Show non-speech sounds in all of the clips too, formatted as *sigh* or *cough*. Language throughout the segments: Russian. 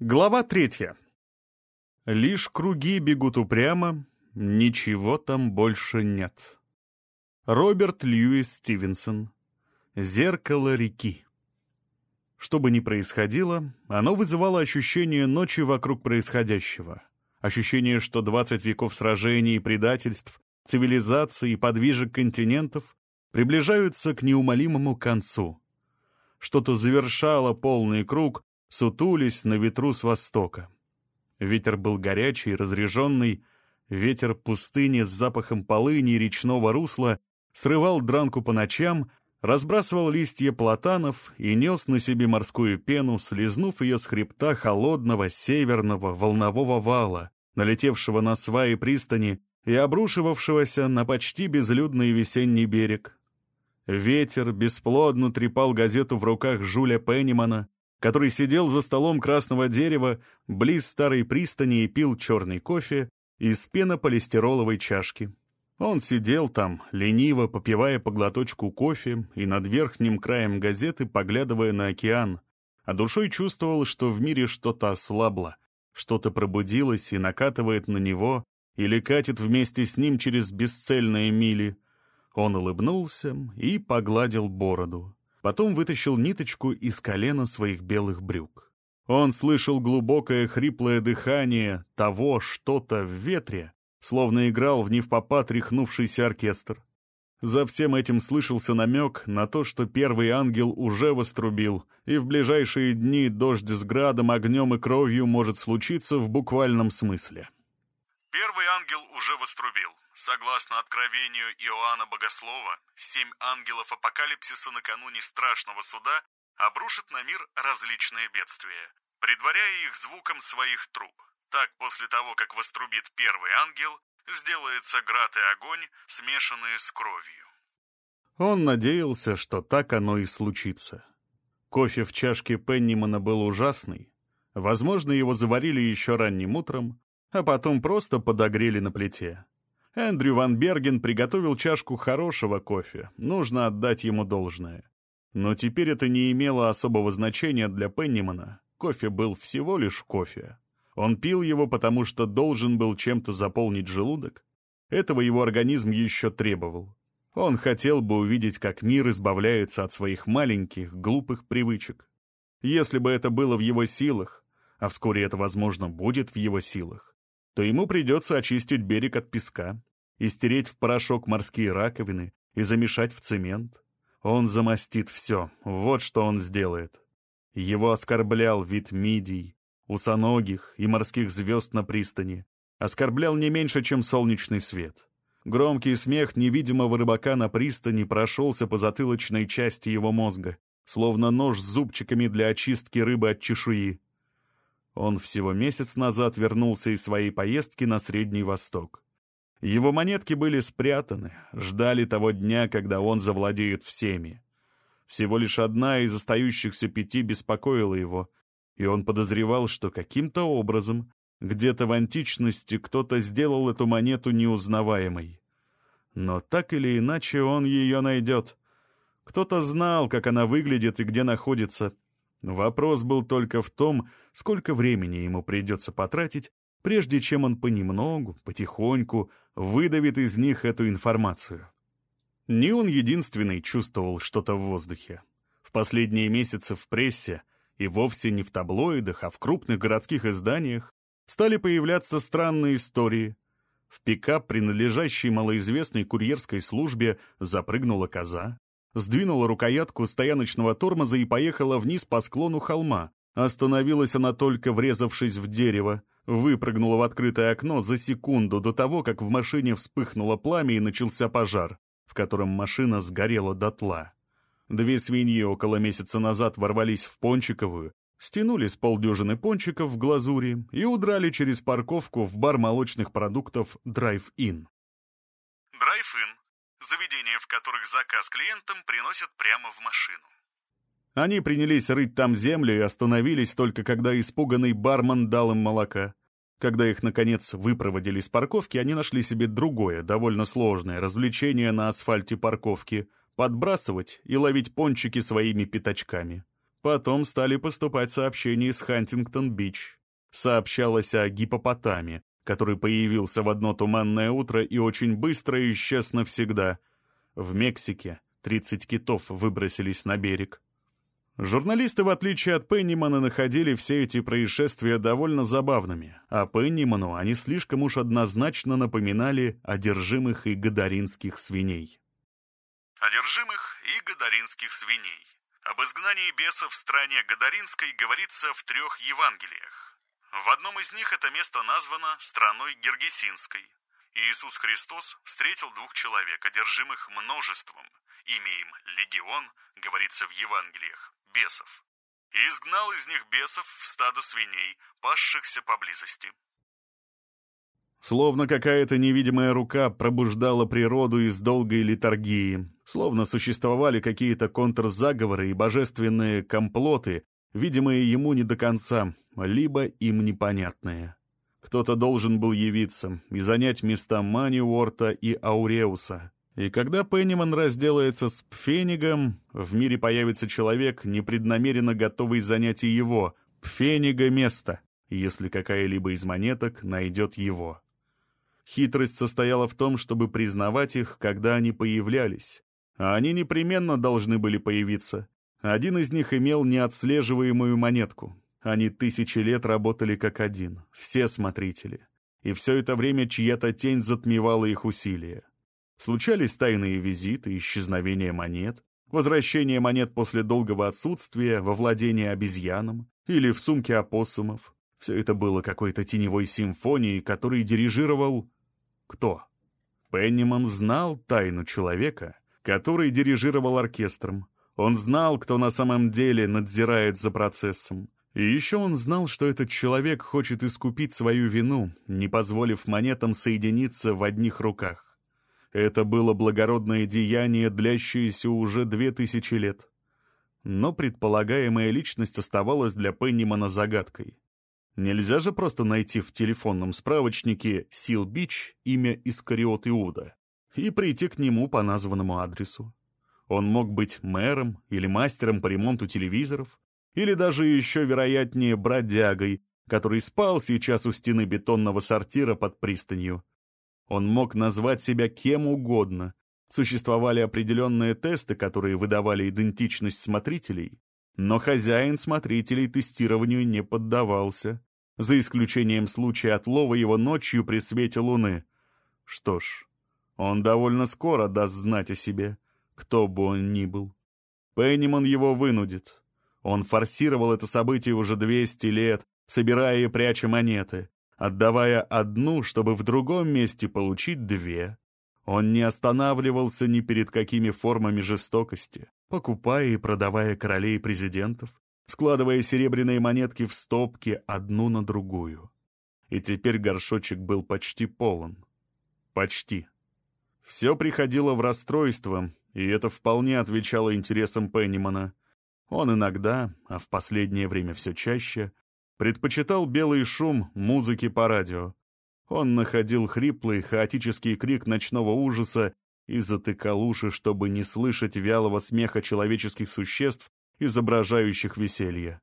Глава третья. Лишь круги бегут упрямо, ничего там больше нет. Роберт Льюис Стивенсон. Зеркало реки. Что бы ни происходило, оно вызывало ощущение ночи вокруг происходящего. Ощущение, что 20 веков сражений и предательств, цивилизаций и подвижек континентов приближаются к неумолимому концу. Что-то завершало полный круг, сутулись на ветру с востока. Ветер был горячий, разреженный, ветер пустыни с запахом полыни и речного русла срывал дранку по ночам, разбрасывал листья платанов и нес на себе морскую пену, слезнув ее с хребта холодного северного волнового вала, налетевшего на сваи пристани и обрушивавшегося на почти безлюдный весенний берег. Ветер бесплодно трепал газету в руках Жуля Пеннимана, который сидел за столом красного дерева близ старой пристани и пил черный кофе из пенополистироловой чашки. Он сидел там, лениво попивая по глоточку кофе и над верхним краем газеты поглядывая на океан, а душой чувствовал, что в мире что-то ослабло, что-то пробудилось и накатывает на него или катит вместе с ним через бесцельные мили. Он улыбнулся и погладил бороду. Потом вытащил ниточку из колена своих белых брюк. Он слышал глубокое хриплое дыхание того что-то в ветре, словно играл в невпопад рехнувшийся оркестр. За всем этим слышался намек на то, что первый ангел уже вострубил, и в ближайшие дни дождь с градом, огнем и кровью может случиться в буквальном смысле. Первый ангел уже вострубил. Согласно откровению Иоанна Богослова, семь ангелов апокалипсиса накануне страшного суда обрушат на мир различные бедствия, предваряя их звуком своих труб. Так, после того, как вострубит первый ангел, сделается град и огонь, смешанные с кровью. Он надеялся, что так оно и случится. Кофе в чашке Пеннимана был ужасный. Возможно, его заварили еще ранним утром, а потом просто подогрели на плите. Эндрю Ван Берген приготовил чашку хорошего кофе, нужно отдать ему должное. Но теперь это не имело особого значения для Пеннимана. Кофе был всего лишь кофе. Он пил его, потому что должен был чем-то заполнить желудок. Этого его организм еще требовал. Он хотел бы увидеть, как мир избавляется от своих маленьких, глупых привычек. Если бы это было в его силах, а вскоре это, возможно, будет в его силах, то ему придется очистить берег от песка и стереть в порошок морские раковины и замешать в цемент. Он замостит все, вот что он сделает. Его оскорблял вид мидий, усоногих и морских звезд на пристани. Оскорблял не меньше, чем солнечный свет. Громкий смех невидимого рыбака на пристани прошелся по затылочной части его мозга, словно нож с зубчиками для очистки рыбы от чешуи. Он всего месяц назад вернулся из своей поездки на Средний Восток. Его монетки были спрятаны, ждали того дня, когда он завладеет всеми. Всего лишь одна из остающихся пяти беспокоила его, и он подозревал, что каким-то образом, где-то в античности кто-то сделал эту монету неузнаваемой. Но так или иначе он ее найдет. Кто-то знал, как она выглядит и где находится — Вопрос был только в том, сколько времени ему придется потратить, прежде чем он понемногу, потихоньку выдавит из них эту информацию. Не он единственный чувствовал что-то в воздухе. В последние месяцы в прессе, и вовсе не в таблоидах, а в крупных городских изданиях, стали появляться странные истории. В пикап, принадлежащий малоизвестной курьерской службе, запрыгнула коза сдвинула рукоятку стояночного тормоза и поехала вниз по склону холма. Остановилась она только врезавшись в дерево, выпрыгнула в открытое окно за секунду до того, как в машине вспыхнуло пламя и начался пожар, в котором машина сгорела дотла. Две свиньи около месяца назад ворвались в Пончиковую, стянули с полдюжины пончиков в глазури и удрали через парковку в бар молочных продуктов «Драйв-Ин». «Драйв-Ин» заведения, в которых заказ клиентам приносят прямо в машину. Они принялись рыть там землю и остановились только когда испуганный бармен дал им молока. Когда их, наконец, выпроводили с парковки, они нашли себе другое, довольно сложное развлечение на асфальте парковки — подбрасывать и ловить пончики своими пятачками. Потом стали поступать сообщения из Хантингтон-Бич. Сообщалось о гипопотаме, который появился в одно туманное утро и очень быстро исчез навсегда. В Мексике 30 китов выбросились на берег. Журналисты, в отличие от Пеннимана, находили все эти происшествия довольно забавными, а Пенниману они слишком уж однозначно напоминали одержимых и гадаринских свиней. Одержимых и гадаринских свиней. Об изгнании бесов в стране Гадаринской говорится в трех Евангелиях. В одном из них это место названо страной Гергесинской. Иисус Христос встретил двух человек, одержимых множеством. Имя им Легион, говорится в Евангелиях, бесов. И изгнал из них бесов в стадо свиней, пасшихся поблизости. Словно какая-то невидимая рука пробуждала природу из долгой литургии, словно существовали какие-то контрзаговоры и божественные комплоты, видимые ему не до конца, либо им непонятные. Кто-то должен был явиться и занять места Маниуорта и Ауреуса. И когда Пенниман разделается с Пфенигом, в мире появится человек, непреднамеренно готовый занять и его, Пфенига место, если какая-либо из монеток найдет его. Хитрость состояла в том, чтобы признавать их, когда они появлялись. А они непременно должны были появиться. Один из них имел неотслеживаемую монетку. Они тысячи лет работали как один, все смотрители. И все это время чья-то тень затмевала их усилия. Случались тайные визиты, исчезновение монет, возвращение монет после долгого отсутствия во владение обезьянам или в сумке опоссумов. Все это было какой-то теневой симфонией, которой дирижировал кто? Пенниман знал тайну человека, который дирижировал оркестром. Он знал, кто на самом деле надзирает за процессом. И еще он знал, что этот человек хочет искупить свою вину, не позволив монетам соединиться в одних руках. Это было благородное деяние, длящееся уже две тысячи лет. Но предполагаемая личность оставалась для Пеннимана загадкой. Нельзя же просто найти в телефонном справочнике Сил Бич имя Искариот Иуда и прийти к нему по названному адресу. Он мог быть мэром или мастером по ремонту телевизоров, или даже еще вероятнее бродягой, который спал сейчас у стены бетонного сортира под пристанью. Он мог назвать себя кем угодно. Существовали определенные тесты, которые выдавали идентичность смотрителей, но хозяин смотрителей тестированию не поддавался за исключением случая отлова его ночью при свете луны. Что ж, он довольно скоро даст знать о себе, кто бы он ни был. Пенниман его вынудит. Он форсировал это событие уже 200 лет, собирая и пряча монеты, отдавая одну, чтобы в другом месте получить две. Он не останавливался ни перед какими формами жестокости, покупая и продавая королей и президентов, складывая серебряные монетки в стопки одну на другую. И теперь горшочек был почти полон. Почти. Все приходило в расстройство, и это вполне отвечало интересам Пеннимана. Он иногда, а в последнее время все чаще, предпочитал белый шум музыки по радио. Он находил хриплый, хаотический крик ночного ужаса и затыкал уши, чтобы не слышать вялого смеха человеческих существ, изображающих веселье.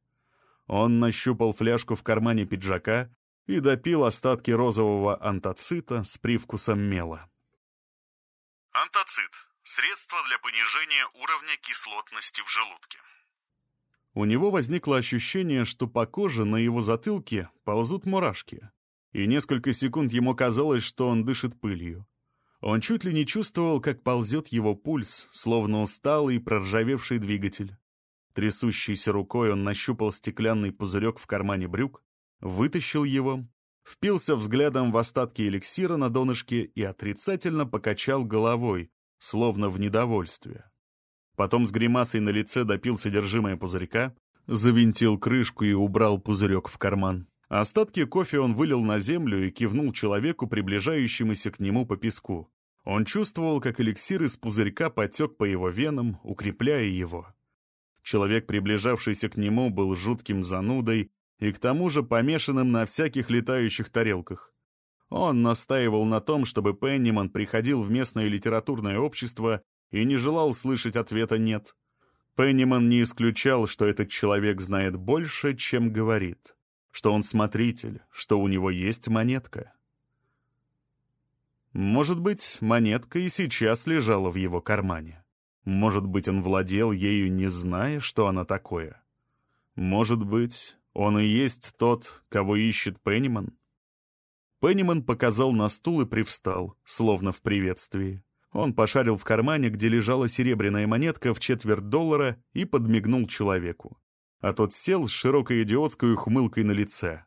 Он нащупал фляжку в кармане пиджака и допил остатки розового антоцита с привкусом мела. Антоцит – средство для понижения уровня кислотности в желудке. У него возникло ощущение, что по коже на его затылке ползут мурашки, и несколько секунд ему казалось, что он дышит пылью. Он чуть ли не чувствовал, как ползет его пульс, словно усталый проржавевший двигатель. Трясущейся рукой он нащупал стеклянный пузырек в кармане брюк, вытащил его, впился взглядом в остатки эликсира на донышке и отрицательно покачал головой, словно в недовольстве. Потом с гримасой на лице допил содержимое пузырька, завинтил крышку и убрал пузырек в карман. Остатки кофе он вылил на землю и кивнул человеку, приближающемуся к нему по песку. Он чувствовал, как эликсир из пузырька потек по его венам, укрепляя его. Человек, приближавшийся к нему, был жутким занудой и к тому же помешанным на всяких летающих тарелках. Он настаивал на том, чтобы Пенниман приходил в местное литературное общество и не желал слышать ответа «нет». Пенниман не исключал, что этот человек знает больше, чем говорит, что он смотритель, что у него есть монетка. Может быть, монетка и сейчас лежала в его кармане. Может быть, он владел ею, не зная, что она такое. Может быть, он и есть тот, кого ищет Пенниман. Пенниман показал на стул и привстал, словно в приветствии. Он пошарил в кармане, где лежала серебряная монетка в четверть доллара, и подмигнул человеку. А тот сел с широкой идиотской ухмылкой на лице.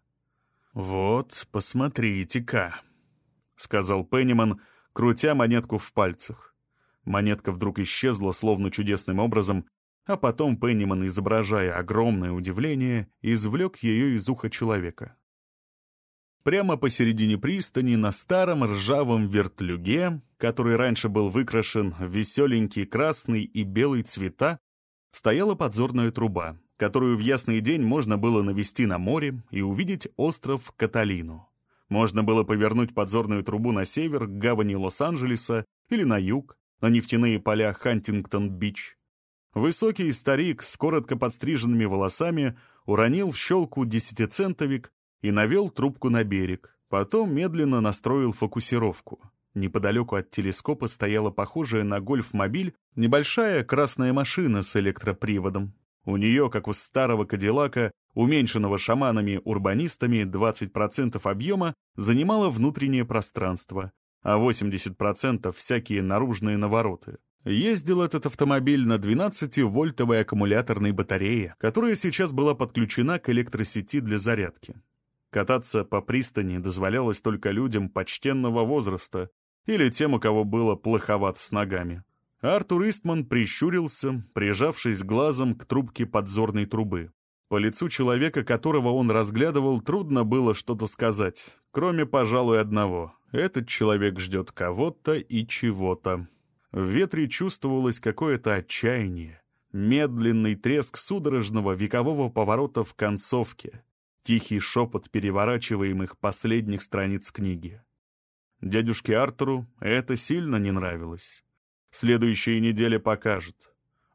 «Вот, посмотрите-ка», — сказал Пенниман, крутя монетку в пальцах. Монетка вдруг исчезла, словно чудесным образом, а потом Пенниман, изображая огромное удивление, извлек ее из уха человека. Прямо посередине пристани на старом ржавом вертлюге, который раньше был выкрашен в веселенький красный и белый цвета, стояла подзорная труба, которую в ясный день можно было навести на море и увидеть остров Каталину. Можно было повернуть подзорную трубу на север к гавани Лос-Анджелеса или на юг, на нефтяные поля Хантингтон-Бич. Высокий старик с коротко подстриженными волосами уронил в щелку десятицентовик и навел трубку на берег. Потом медленно настроил фокусировку. Неподалеку от телескопа стояла похожая на гольф-мобиль небольшая красная машина с электроприводом. У нее, как у старого Кадиллака, уменьшенного шаманами-урбанистами 20% объема, занимало внутреннее пространство, а 80% всякие наружные навороты. Ездил этот автомобиль на 12-вольтовой аккумуляторной батарее, которая сейчас была подключена к электросети для зарядки. Кататься по пристани дозволялось только людям почтенного возраста или тем, у кого было плоховато с ногами. Артур Истман прищурился, прижавшись глазом к трубке подзорной трубы. По лицу человека, которого он разглядывал, трудно было что-то сказать, кроме, пожалуй, одного. Этот человек ждет кого-то и чего-то. В ветре чувствовалось какое-то отчаяние, медленный треск судорожного векового поворота в концовке, тихий шепот переворачиваемых последних страниц книги. Дядюшке Артуру это сильно не нравилось. Следующая неделя покажет.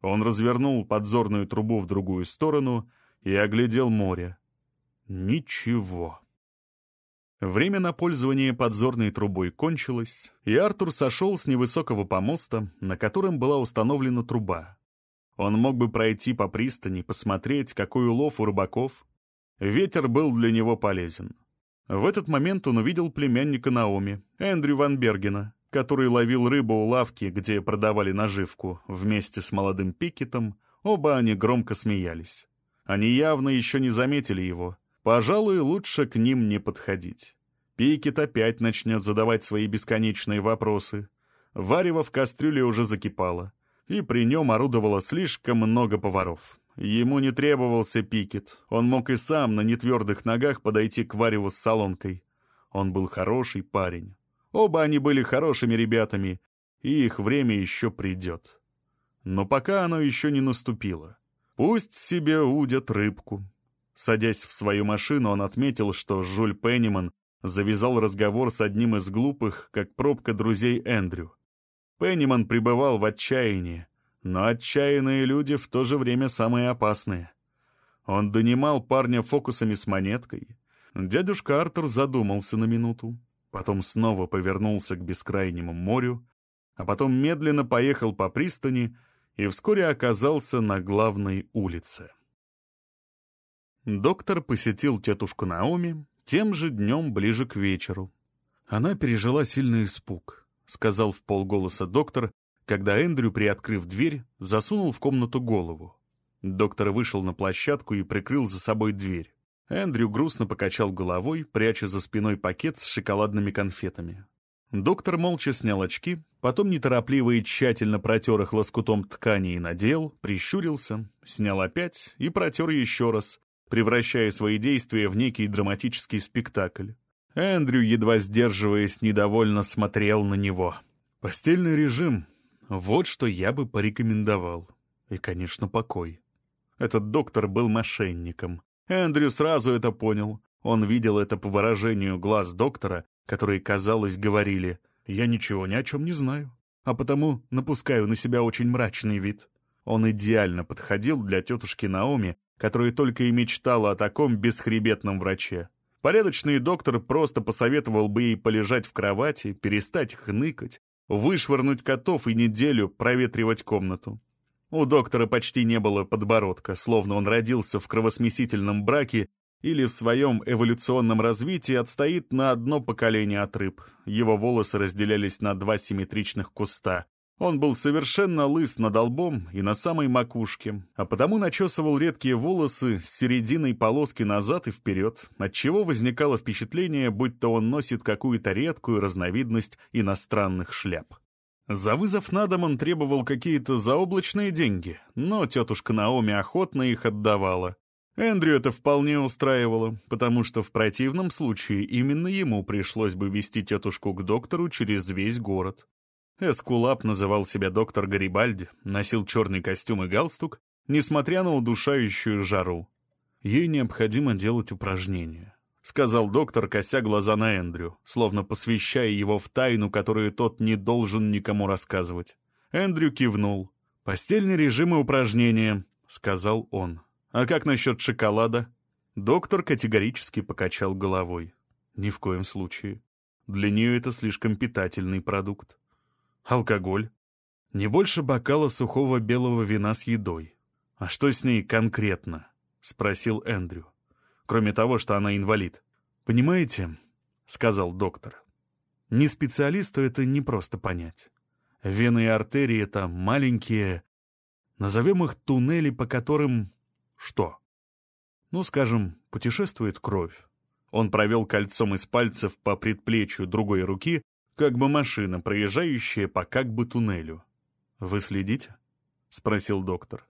Он развернул подзорную трубу в другую сторону и оглядел море. Ничего. Время на пользование подзорной трубой кончилось, и Артур сошел с невысокого помоста, на котором была установлена труба. Он мог бы пройти по пристани, посмотреть, какой улов у рыбаков, Ветер был для него полезен. В этот момент он увидел племянника Наоми, Эндрю Ван Бергена, который ловил рыбу у лавки, где продавали наживку, вместе с молодым Пикетом, оба они громко смеялись. Они явно еще не заметили его. Пожалуй, лучше к ним не подходить. Пикет опять начнет задавать свои бесконечные вопросы. Варево в кастрюле уже закипало, и при нем орудовало слишком много поваров. Ему не требовался пикет, он мог и сам на нетвердых ногах подойти к Вареву с солонкой. Он был хороший парень. Оба они были хорошими ребятами, и их время еще придет. Но пока оно еще не наступило. Пусть себе удят рыбку. Садясь в свою машину, он отметил, что Жюль Пенниман завязал разговор с одним из глупых, как пробка друзей Эндрю. Пенниман пребывал в отчаянии, но отчаянные люди в то же время самые опасные. Он донимал парня фокусами с монеткой. Дядюшка Артур задумался на минуту, потом снова повернулся к бескрайнему морю, а потом медленно поехал по пристани и вскоре оказался на главной улице. Доктор посетил тетушку Наоми тем же днем ближе к вечеру. Она пережила сильный испуг, сказал в полголоса доктор, когда Эндрю, приоткрыв дверь, засунул в комнату голову. Доктор вышел на площадку и прикрыл за собой дверь. Эндрю грустно покачал головой, пряча за спиной пакет с шоколадными конфетами. Доктор молча снял очки, потом неторопливо и тщательно протер их лоскутом ткани и надел, прищурился, снял опять и протер еще раз, превращая свои действия в некий драматический спектакль. Эндрю, едва сдерживаясь, недовольно смотрел на него. «Постельный режим», вот что я бы порекомендовал. И, конечно, покой. Этот доктор был мошенником. Эндрю сразу это понял. Он видел это по выражению глаз доктора, которые, казалось, говорили «Я ничего ни о чем не знаю, а потому напускаю на себя очень мрачный вид». Он идеально подходил для тетушки Наоми, которая только и мечтала о таком бесхребетном враче. Порядочный доктор просто посоветовал бы ей полежать в кровати, перестать хныкать, вышвырнуть котов и неделю проветривать комнату. У доктора почти не было подбородка, словно он родился в кровосмесительном браке или в своем эволюционном развитии отстоит на одно поколение от рыб. Его волосы разделялись на два симметричных куста. Он был совершенно лыс над лбом и на самой макушке, а потому начесывал редкие волосы с серединой полоски назад и вперед, отчего возникало впечатление, будто он носит какую-то редкую разновидность иностранных шляп. За вызов на дом он требовал какие-то заоблачные деньги, но тетушка Наоми охотно их отдавала. Эндрю это вполне устраивало, потому что в противном случае именно ему пришлось бы вести тетушку к доктору через весь город. Эскулап называл себя доктор Гарибальди, носил черный костюм и галстук, несмотря на удушающую жару. Ей необходимо делать упражнения. — сказал доктор, кося глаза на Эндрю, словно посвящая его в тайну, которую тот не должен никому рассказывать. Эндрю кивнул. «Постельный режим и упражнения», — сказал он. «А как насчет шоколада?» Доктор категорически покачал головой. «Ни в коем случае. Для нее это слишком питательный продукт. Алкоголь. Не больше бокала сухого белого вина с едой. А что с ней конкретно?» — спросил Эндрю. «Кроме того, что она инвалид. Понимаете?» — сказал доктор. «Не специалисту это не просто понять. Вены и артерии — это маленькие... Назовем их туннели, по которым... Что? Ну, скажем, путешествует кровь. Он провел кольцом из пальцев по предплечью другой руки как бы машина, проезжающая по как бы туннелю. «Вы следите?» — спросил доктор.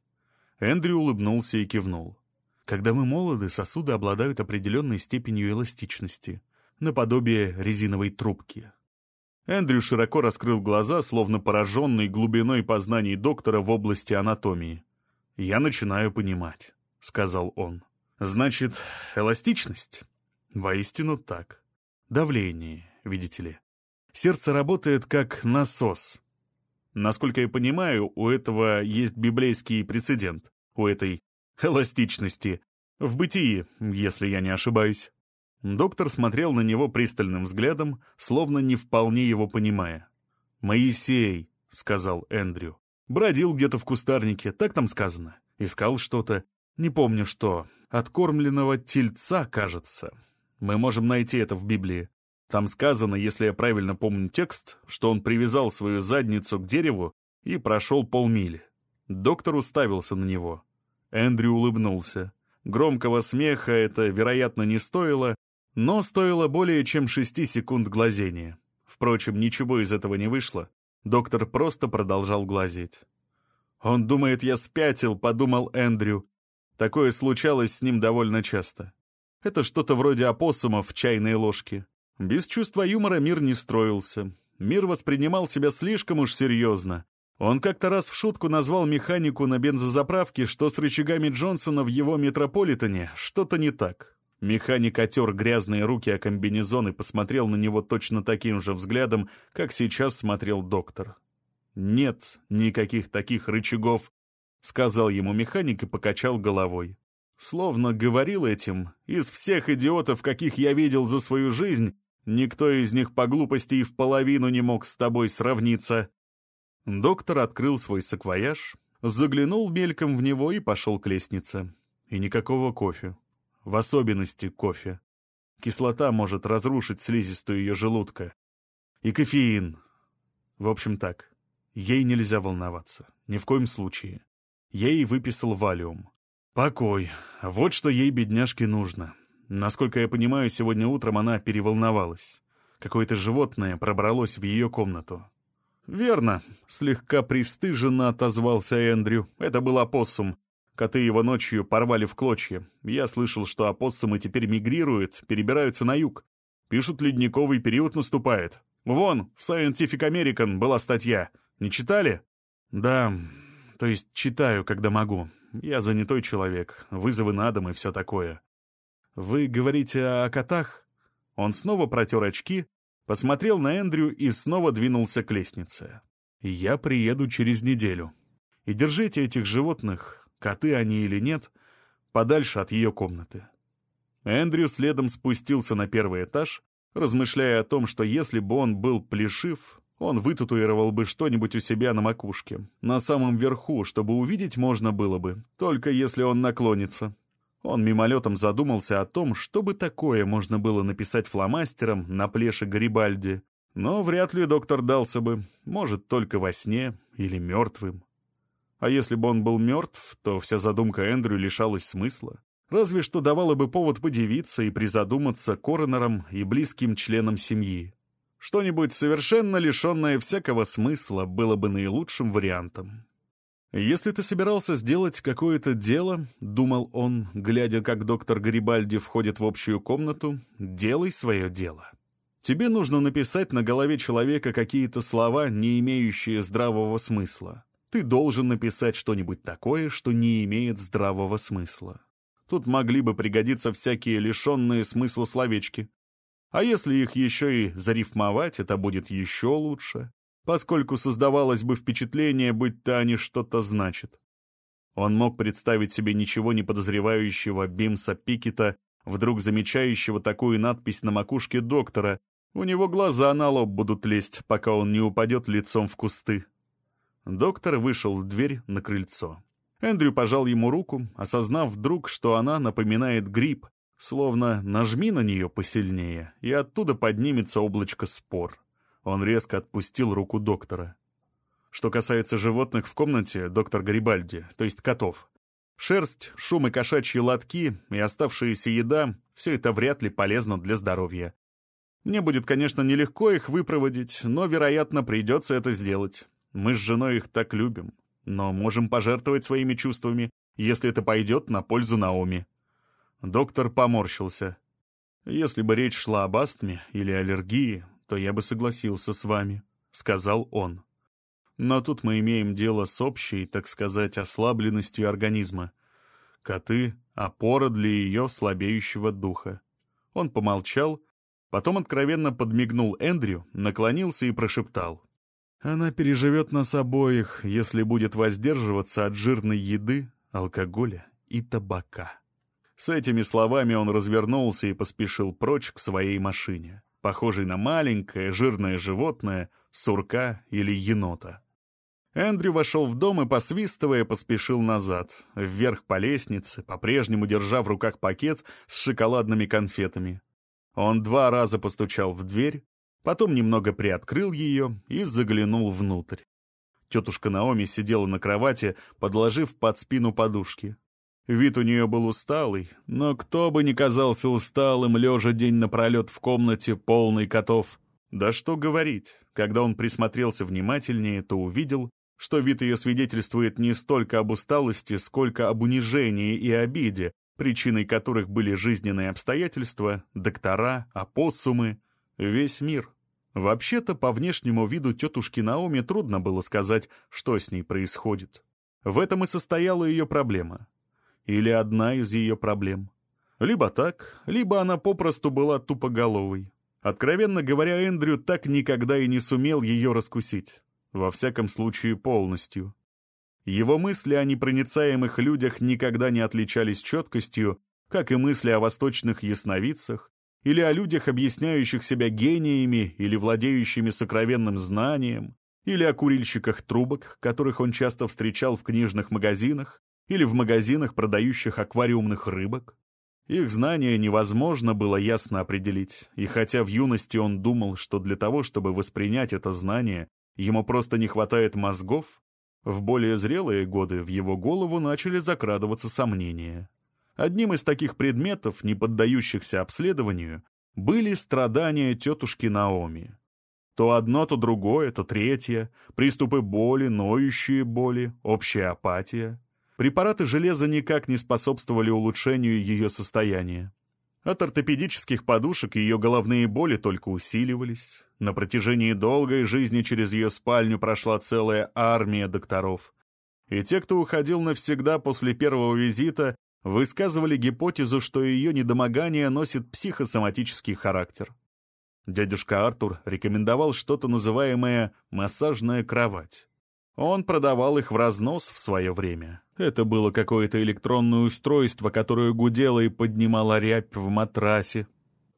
Эндрю улыбнулся и кивнул. «Когда мы молоды, сосуды обладают определенной степенью эластичности, наподобие резиновой трубки». Эндрю широко раскрыл глаза, словно пораженный глубиной познаний доктора в области анатомии. «Я начинаю понимать», — сказал он. «Значит, эластичность?» «Воистину так. Давление, видите ли. Сердце работает как насос. Насколько я понимаю, у этого есть библейский прецедент, у этой эластичности, в бытии, если я не ошибаюсь. Доктор смотрел на него пристальным взглядом, словно не вполне его понимая. «Моисей», — сказал Эндрю, — «бродил где-то в кустарнике, так там сказано. Искал что-то, не помню что, откормленного тельца, кажется. Мы можем найти это в Библии. Там сказано, если я правильно помню текст, что он привязал свою задницу к дереву и прошел полмили. Доктор уставился на него. Эндрю улыбнулся. Громкого смеха это, вероятно, не стоило, но стоило более чем шести секунд глазения. Впрочем, ничего из этого не вышло. Доктор просто продолжал глазеть. «Он думает, я спятил», — подумал Эндрю. Такое случалось с ним довольно часто. Это что-то вроде опоссума в чайной ложке. Без чувства юмора мир не строился. Мир воспринимал себя слишком уж серьезно. Он как-то раз в шутку назвал механику на бензозаправке, что с рычагами Джонсона в его метрополитене что-то не так. Механик отер грязные руки о комбинезон и посмотрел на него точно таким же взглядом, как сейчас смотрел доктор. «Нет никаких таких рычагов», — сказал ему механик и покачал головой. Словно говорил этим, из всех идиотов, каких я видел за свою жизнь, Никто из них по глупости и в половину не мог с тобой сравниться. Доктор открыл свой саквояж, заглянул мельком в него и пошел к лестнице. И никакого кофе. В особенности кофе. Кислота может разрушить слизистую ее желудка. И кофеин. В общем так, ей нельзя волноваться. Ни в коем случае. Ей выписал валиум. Покой. Вот что ей, бедняжке, нужно. Насколько я понимаю, сегодня утром она переволновалась. Какое-то животное пробралось в ее комнату. «Верно», — слегка пристыженно отозвался Эндрю. «Это был опоссум. Коты его ночью порвали в клочья. Я слышал, что опоссумы теперь мигрируют, перебираются на юг. Пишут, ледниковый период наступает. Вон, в Scientific American была статья. Не читали?» «Да, то есть читаю, когда могу. Я занятой человек, вызовы на дом и все такое. «Вы говорите о котах?» Он снова протер очки, посмотрел на Эндрю и снова двинулся к лестнице. «Я приеду через неделю». и держите этих животных, коты они или нет, подальше от ее комнаты. Эндрю следом спустился на первый этаж, размышляя о том, что если бы он был плешив, он вытатуировал бы что-нибудь у себя на макушке, на самом верху, чтобы увидеть можно было бы, только если он наклонится. Он мимолетом задумался о том, что бы такое можно было написать фломастером на плеше Гарибальди, но вряд ли доктор дался бы, может, только во сне или мертвым. А если бы он был мертв, то вся задумка Эндрю лишалась смысла. Разве что давала бы повод подивиться и призадуматься коронерам и близким членам семьи. Что-нибудь совершенно лишенное всякого смысла было бы наилучшим вариантом. «Если ты собирался сделать какое-то дело, — думал он, глядя, как доктор Гарибальди входит в общую комнату, — делай свое дело. Тебе нужно написать на голове человека какие-то слова, не имеющие здравого смысла. Ты должен написать что-нибудь такое, что не имеет здравого смысла. Тут могли бы пригодиться всякие лишенные смысла словечки. А если их еще и зарифмовать, это будет еще лучше, поскольку создавалось бы впечатление, будто они что-то значат. Он мог представить себе ничего не подозревающего Бимса Пикета, вдруг замечающего такую надпись на макушке доктора. У него глаза на лоб будут лезть, пока он не упадет лицом в кусты. Доктор вышел в дверь на крыльцо. Эндрю пожал ему руку, осознав вдруг, что она напоминает гриб, Словно нажми на нее посильнее, и оттуда поднимется облачко спор. Он резко отпустил руку доктора. Что касается животных в комнате, доктор Гарибальди, то есть котов. Шерсть, шум и кошачьи лотки и оставшаяся еда — все это вряд ли полезно для здоровья. Мне будет, конечно, нелегко их выпроводить, но, вероятно, придется это сделать. Мы с женой их так любим. Но можем пожертвовать своими чувствами, если это пойдет на пользу Наоми. Доктор поморщился. «Если бы речь шла об астме или аллергии, то я бы согласился с вами», — сказал он. «Но тут мы имеем дело с общей, так сказать, ослабленностью организма. Коты — опора для ее слабеющего духа». Он помолчал, потом откровенно подмигнул Эндрю, наклонился и прошептал. «Она переживет нас обоих, если будет воздерживаться от жирной еды, алкоголя и табака». С этими словами он развернулся и поспешил прочь к своей машине, похожей на маленькое жирное животное, сурка или енота. Эндрю вошел в дом и, посвистывая, поспешил назад, вверх по лестнице, по-прежнему держа в руках пакет с шоколадными конфетами. Он два раза постучал в дверь, потом немного приоткрыл ее и заглянул внутрь. Тетушка Наоми сидела на кровати, подложив под спину подушки. Вид у нее был усталый, но кто бы ни казался усталым, лежа день напролет в комнате, полной котов. Да что говорить, когда он присмотрелся внимательнее, то увидел, что вид ее свидетельствует не столько об усталости, сколько об унижении и обиде, причиной которых были жизненные обстоятельства, доктора, опоссумы, весь мир. Вообще-то, по внешнему виду тетушки Наоми трудно было сказать, что с ней происходит. В этом и состояла ее проблема или одна из ее проблем. Либо так, либо она попросту была тупоголовой. Откровенно говоря, Эндрю так никогда и не сумел ее раскусить. Во всяком случае, полностью. Его мысли о непроницаемых людях никогда не отличались четкостью, как и мысли о восточных ясновидцах, или о людях, объясняющих себя гениями или владеющими сокровенным знанием, или о курильщиках трубок, которых он часто встречал в книжных магазинах, или в магазинах, продающих аквариумных рыбок. Их знания невозможно было ясно определить, и хотя в юности он думал, что для того, чтобы воспринять это знание, ему просто не хватает мозгов, в более зрелые годы в его голову начали закрадываться сомнения. Одним из таких предметов, не поддающихся обследованию, были страдания тетушки Наоми. То одно, то другое, то третье, приступы боли, ноющие боли, общая апатия. Препараты железа никак не способствовали улучшению ее состояния. От ортопедических подушек ее головные боли только усиливались. На протяжении долгой жизни через ее спальню прошла целая армия докторов. И те, кто уходил навсегда после первого визита, высказывали гипотезу, что ее недомогание носит психосоматический характер. Дядюшка Артур рекомендовал что-то называемое «массажная кровать». Он продавал их в разнос в свое время. Это было какое-то электронное устройство, которое гудело и поднимало рябь в матрасе.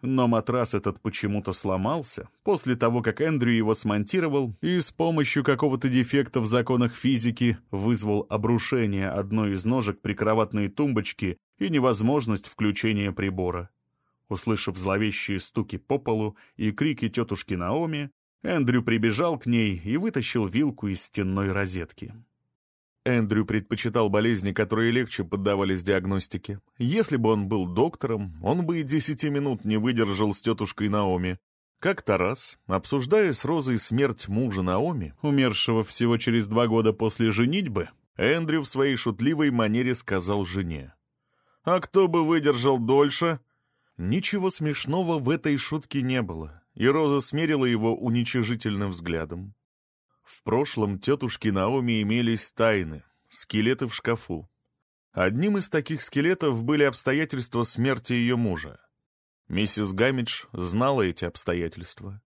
Но матрас этот почему-то сломался после того, как Эндрю его смонтировал и с помощью какого-то дефекта в законах физики вызвал обрушение одной из ножек прикроватной тумбочки и невозможность включения прибора. Услышав зловещие стуки по полу и крики тетушки Наоми, Эндрю прибежал к ней и вытащил вилку из стенной розетки. Эндрю предпочитал болезни, которые легче поддавались диагностике. Если бы он был доктором, он бы и десяти минут не выдержал с тетушкой Наоми. Как-то раз, обсуждая с Розой смерть мужа Наоми, умершего всего через два года после женитьбы, Эндрю в своей шутливой манере сказал жене. «А кто бы выдержал дольше?» Ничего смешного в этой шутке не было, и Роза смерила его уничижительным взглядом. В прошлом тетушки Наоми имелись тайны, скелеты в шкафу. Одним из таких скелетов были обстоятельства смерти ее мужа. Миссис Гамидж знала эти обстоятельства.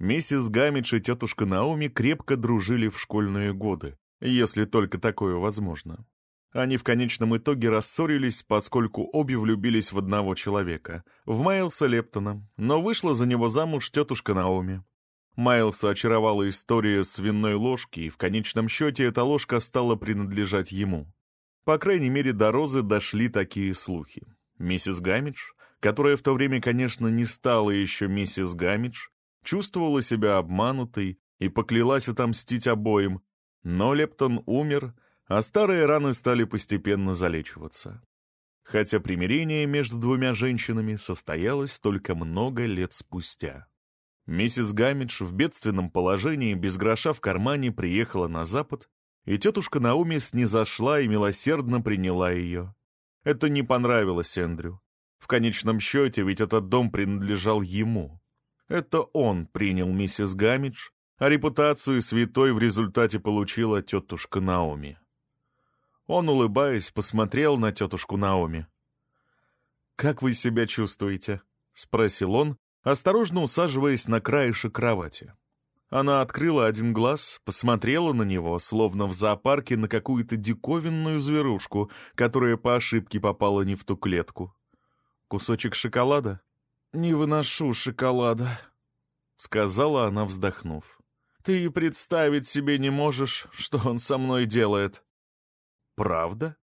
Миссис Гамидж и тетушка Наоми крепко дружили в школьные годы, если только такое возможно. Они в конечном итоге рассорились, поскольку обе влюбились в одного человека, в Майлса Лептона, но вышла за него замуж тетушка Наоми. Майлса очаровала история свиной ложки, и в конечном счете эта ложка стала принадлежать ему. По крайней мере, до Розы дошли такие слухи. Миссис Гамидж, которая в то время, конечно, не стала еще миссис Гамидж, чувствовала себя обманутой и поклялась отомстить обоим, но Лептон умер, а старые раны стали постепенно залечиваться. Хотя примирение между двумя женщинами состоялось только много лет спустя. Миссис Гамидж в бедственном положении, без гроша в кармане, приехала на запад, и тетушка Науми снизошла и милосердно приняла ее. Это не понравилось Эндрю. В конечном счете, ведь этот дом принадлежал ему. Это он принял миссис Гамидж, а репутацию святой в результате получила тетушка Наоми. Он, улыбаясь, посмотрел на тетушку Наоми. «Как вы себя чувствуете?» — спросил он, осторожно усаживаясь на краешек кровати. Она открыла один глаз, посмотрела на него, словно в зоопарке на какую-то диковинную зверушку, которая по ошибке попала не в ту клетку. «Кусочек шоколада?» «Не выношу шоколада», — сказала она, вздохнув. «Ты и представить себе не можешь, что он со мной делает». «Правда?»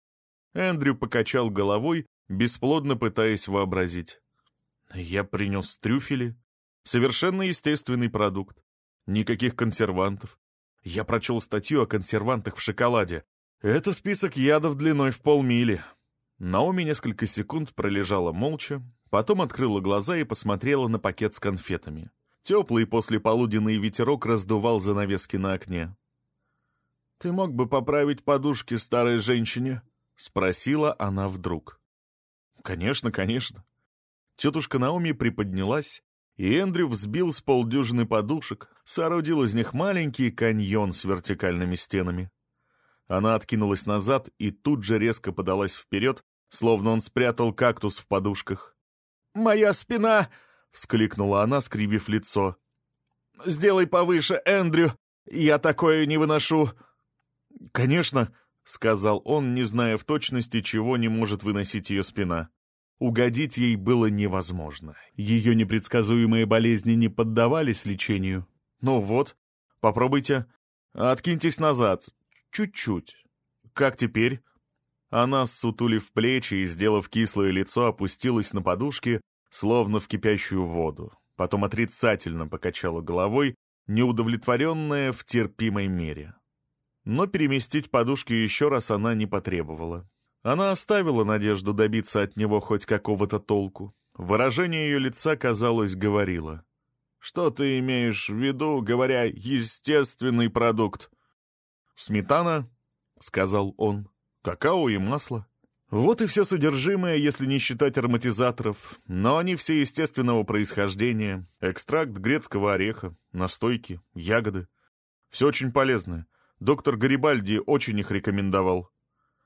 Эндрю покачал головой, бесплодно пытаясь вообразить. «Я принес трюфели. Совершенно естественный продукт. Никаких консервантов. Я прочел статью о консервантах в шоколаде. Это список ядов длиной в полмили». Наоми несколько секунд пролежала молча, потом открыла глаза и посмотрела на пакет с конфетами. Теплый послеполуденный ветерок раздувал занавески на окне. «Ты мог бы поправить подушки старой женщине?» — спросила она вдруг. «Конечно, конечно». Тетушка Наоми приподнялась, и Эндрю взбил с полдюжины подушек, соорудил из них маленький каньон с вертикальными стенами. Она откинулась назад и тут же резко подалась вперед, словно он спрятал кактус в подушках. «Моя спина!» — вскликнула она, скривив лицо. «Сделай повыше, Эндрю! Я такое не выношу!» «Конечно», — сказал он, не зная в точности, чего не может выносить ее спина. Угодить ей было невозможно. Ее непредсказуемые болезни не поддавались лечению. «Ну вот, попробуйте. Откиньтесь назад. Чуть-чуть. Как теперь?» Она, ссутулив плечи и, сделав кислое лицо, опустилась на подушки, словно в кипящую воду. Потом отрицательно покачала головой, неудовлетворенная в терпимой мере но переместить подушки еще раз она не потребовала. Она оставила надежду добиться от него хоть какого-то толку. Выражение ее лица, казалось, говорило. «Что ты имеешь в виду, говоря «естественный продукт»?» «Сметана», — сказал он, — «какао и масло». Вот и все содержимое, если не считать ароматизаторов, но они все естественного происхождения. Экстракт грецкого ореха, настойки, ягоды. Все очень полезное. Доктор Гарибальди очень их рекомендовал.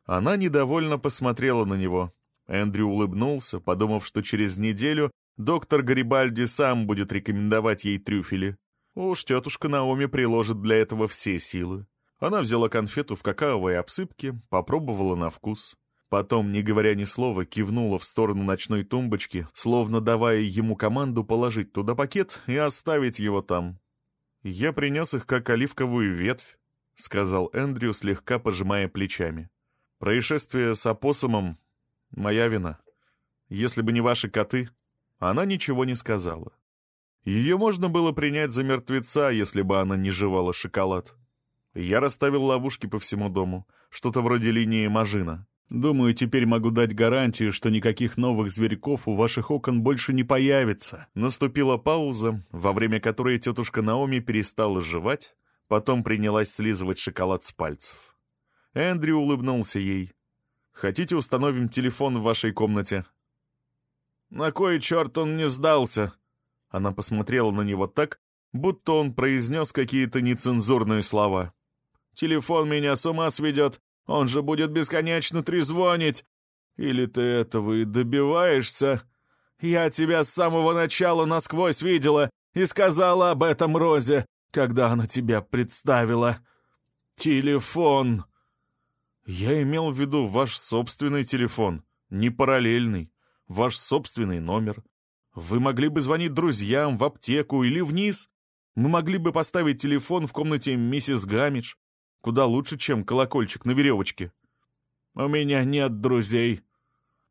Она недовольно посмотрела на него. Эндрю улыбнулся, подумав, что через неделю доктор Гарибальди сам будет рекомендовать ей трюфели. Уж тетушка Наоми приложит для этого все силы. Она взяла конфету в какаовой обсыпке, попробовала на вкус. Потом, не говоря ни слова, кивнула в сторону ночной тумбочки, словно давая ему команду положить туда пакет и оставить его там. «Я принес их как оливковую ветвь», — сказал Эндрю, слегка пожимая плечами. «Происшествие с опоссумом — моя вина. Если бы не ваши коты...» Она ничего не сказала. Ее можно было принять за мертвеца, если бы она не жевала шоколад. Я расставил ловушки по всему дому, что-то вроде линии Мажина. Думаю, теперь могу дать гарантию, что никаких новых зверьков у ваших окон больше не появится. Наступила пауза, во время которой тетушка Наоми перестала жевать, потом принялась слизывать шоколад с пальцев. Эндрю улыбнулся ей. «Хотите, установим телефон в вашей комнате?» «На кой черт он не сдался?» Она посмотрела на него так, будто он произнес какие-то нецензурные слова. Телефон меня с ума сведет, он же будет бесконечно трезвонить. Или ты этого и добиваешься? Я тебя с самого начала насквозь видела и сказала об этом Розе, когда она тебя представила. Телефон. Я имел в виду ваш собственный телефон, не параллельный, ваш собственный номер. Вы могли бы звонить друзьям в аптеку или вниз. Мы могли бы поставить телефон в комнате миссис Гамидж. Куда лучше, чем колокольчик на веревочке. «У меня нет друзей».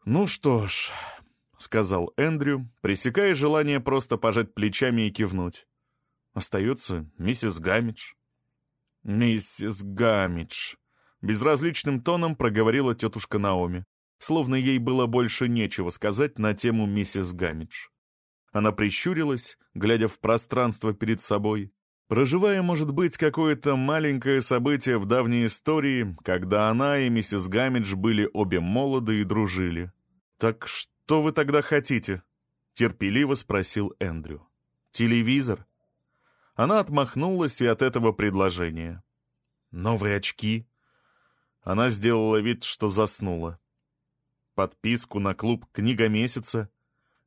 «Ну что ж», — сказал Эндрю, пресекая желание просто пожать плечами и кивнуть. «Остается миссис Гамидж». «Миссис Гамидж», — безразличным тоном проговорила тетушка Наоми, словно ей было больше нечего сказать на тему миссис Гамидж. Она прищурилась, глядя в пространство перед собой, проживая, может быть, какое-то маленькое событие в давней истории, когда она и миссис Гамидж были обе молоды и дружили. «Так что вы тогда хотите?» — терпеливо спросил Эндрю. «Телевизор?» Она отмахнулась и от этого предложения. «Новые очки?» Она сделала вид, что заснула. «Подписку на клуб «Книга месяца»?»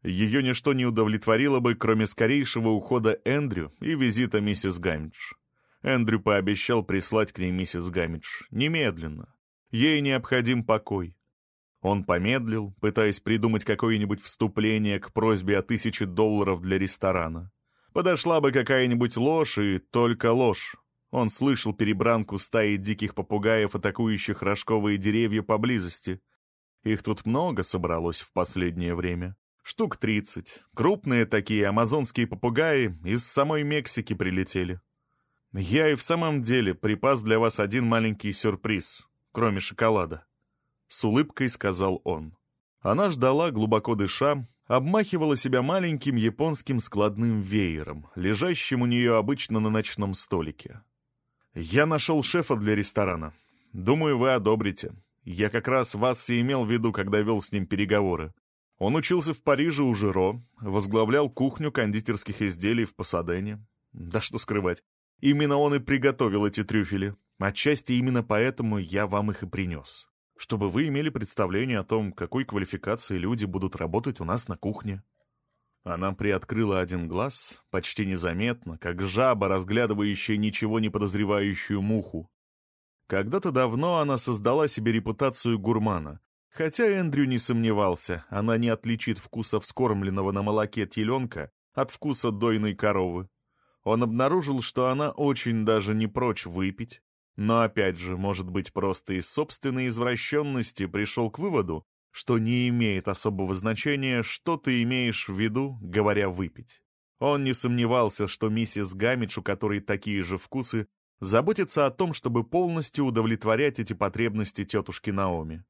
Ее ничто не удовлетворило бы, кроме скорейшего ухода Эндрю и визита миссис Гамидж. Эндрю пообещал прислать к ней миссис Гамидж немедленно. Ей необходим покой. Он помедлил, пытаясь придумать какое-нибудь вступление к просьбе о тысяче долларов для ресторана. Подошла бы какая-нибудь ложь и только ложь. Он слышал перебранку стаи диких попугаев, атакующих рожковые деревья поблизости. Их тут много собралось в последнее время. Штук тридцать. Крупные такие амазонские попугаи из самой Мексики прилетели. Я и в самом деле припас для вас один маленький сюрприз, кроме шоколада. С улыбкой сказал он. Она ждала, глубоко дыша, обмахивала себя маленьким японским складным веером, лежащим у нее обычно на ночном столике. «Я нашел шефа для ресторана. Думаю, вы одобрите. Я как раз вас и имел в виду, когда вел с ним переговоры. Он учился в Париже у Жиро, возглавлял кухню кондитерских изделий в Пасадене. Да что скрывать, именно он и приготовил эти трюфели. Отчасти именно поэтому я вам их и принес. Чтобы вы имели представление о том, какой квалификации люди будут работать у нас на кухне. Она приоткрыла один глаз, почти незаметно, как жаба, разглядывающая ничего не подозревающую муху. Когда-то давно она создала себе репутацию гурмана, Хотя Эндрю не сомневался, она не отличит вкуса вскормленного на молоке теленка от вкуса дойной коровы. Он обнаружил, что она очень даже не прочь выпить, но опять же, может быть, просто из собственной извращенности пришел к выводу, что не имеет особого значения, что ты имеешь в виду, говоря «выпить». Он не сомневался, что миссис Гамидж, у которой такие же вкусы, заботится о том, чтобы полностью удовлетворять эти потребности тетушки Наоми.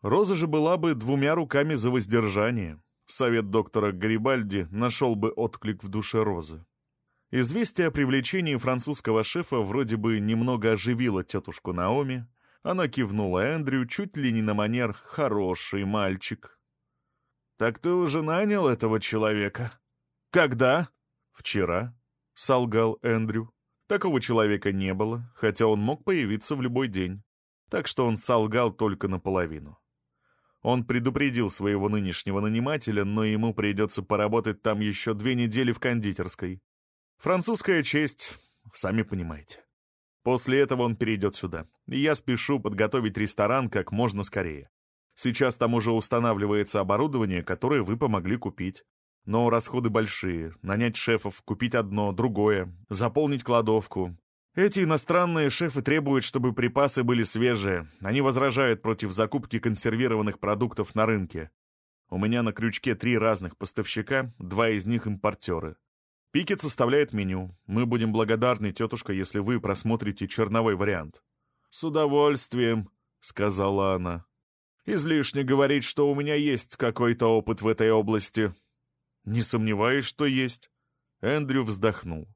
Роза же была бы двумя руками за воздержание. Совет доктора Гарибальди нашел бы отклик в душе Розы. Известие о привлечении французского шефа вроде бы немного оживило тетушку Наоми. Она кивнула Эндрю чуть ли не на манер «хороший мальчик». «Так ты уже нанял этого человека?» «Когда?» «Вчера», — солгал Эндрю. Такого человека не было, хотя он мог появиться в любой день. Так что он солгал только наполовину. Он предупредил своего нынешнего нанимателя, но ему придется поработать там еще две недели в кондитерской. Французская честь, сами понимаете. После этого он перейдет сюда. И я спешу подготовить ресторан как можно скорее. Сейчас там уже устанавливается оборудование, которое вы помогли купить. Но расходы большие. Нанять шефов, купить одно, другое, заполнить кладовку. Эти иностранные шефы требуют, чтобы припасы были свежие. Они возражают против закупки консервированных продуктов на рынке. У меня на крючке три разных поставщика, два из них импортеры. Пикет составляет меню. Мы будем благодарны, тетушка, если вы просмотрите черновой вариант. «С удовольствием», — сказала она. «Излишне говорить, что у меня есть какой-то опыт в этой области». «Не сомневаюсь, что есть». Эндрю вздохнул.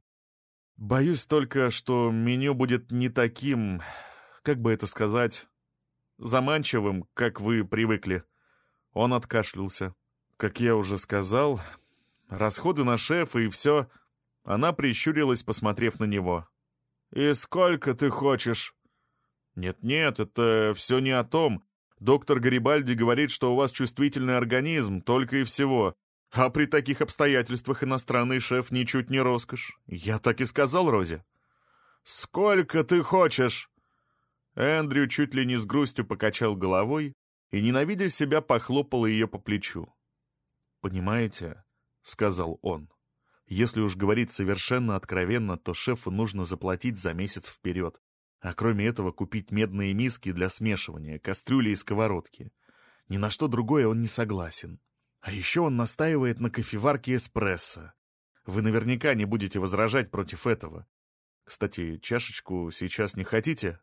«Боюсь только, что меню будет не таким, как бы это сказать, заманчивым, как вы привыкли». Он откашлялся. «Как я уже сказал, Расходы на шефа и все. Она прищурилась, посмотрев на него. «И сколько ты хочешь?» «Нет-нет, это все не о том. Доктор Гарибальди говорит, что у вас чувствительный организм, только и всего. А при таких обстоятельствах иностранный шеф ничуть не роскошь. Я так и сказал Розе». «Сколько ты хочешь?» Эндрю чуть ли не с грустью покачал головой и, ненавидя себя, похлопал ее по плечу. «Понимаете, — сказал он. «Если уж говорить совершенно откровенно, то шефу нужно заплатить за месяц вперед. А кроме этого купить медные миски для смешивания, кастрюли и сковородки. Ни на что другое он не согласен. А еще он настаивает на кофеварке эспрессо. Вы наверняка не будете возражать против этого. Кстати, чашечку сейчас не хотите?»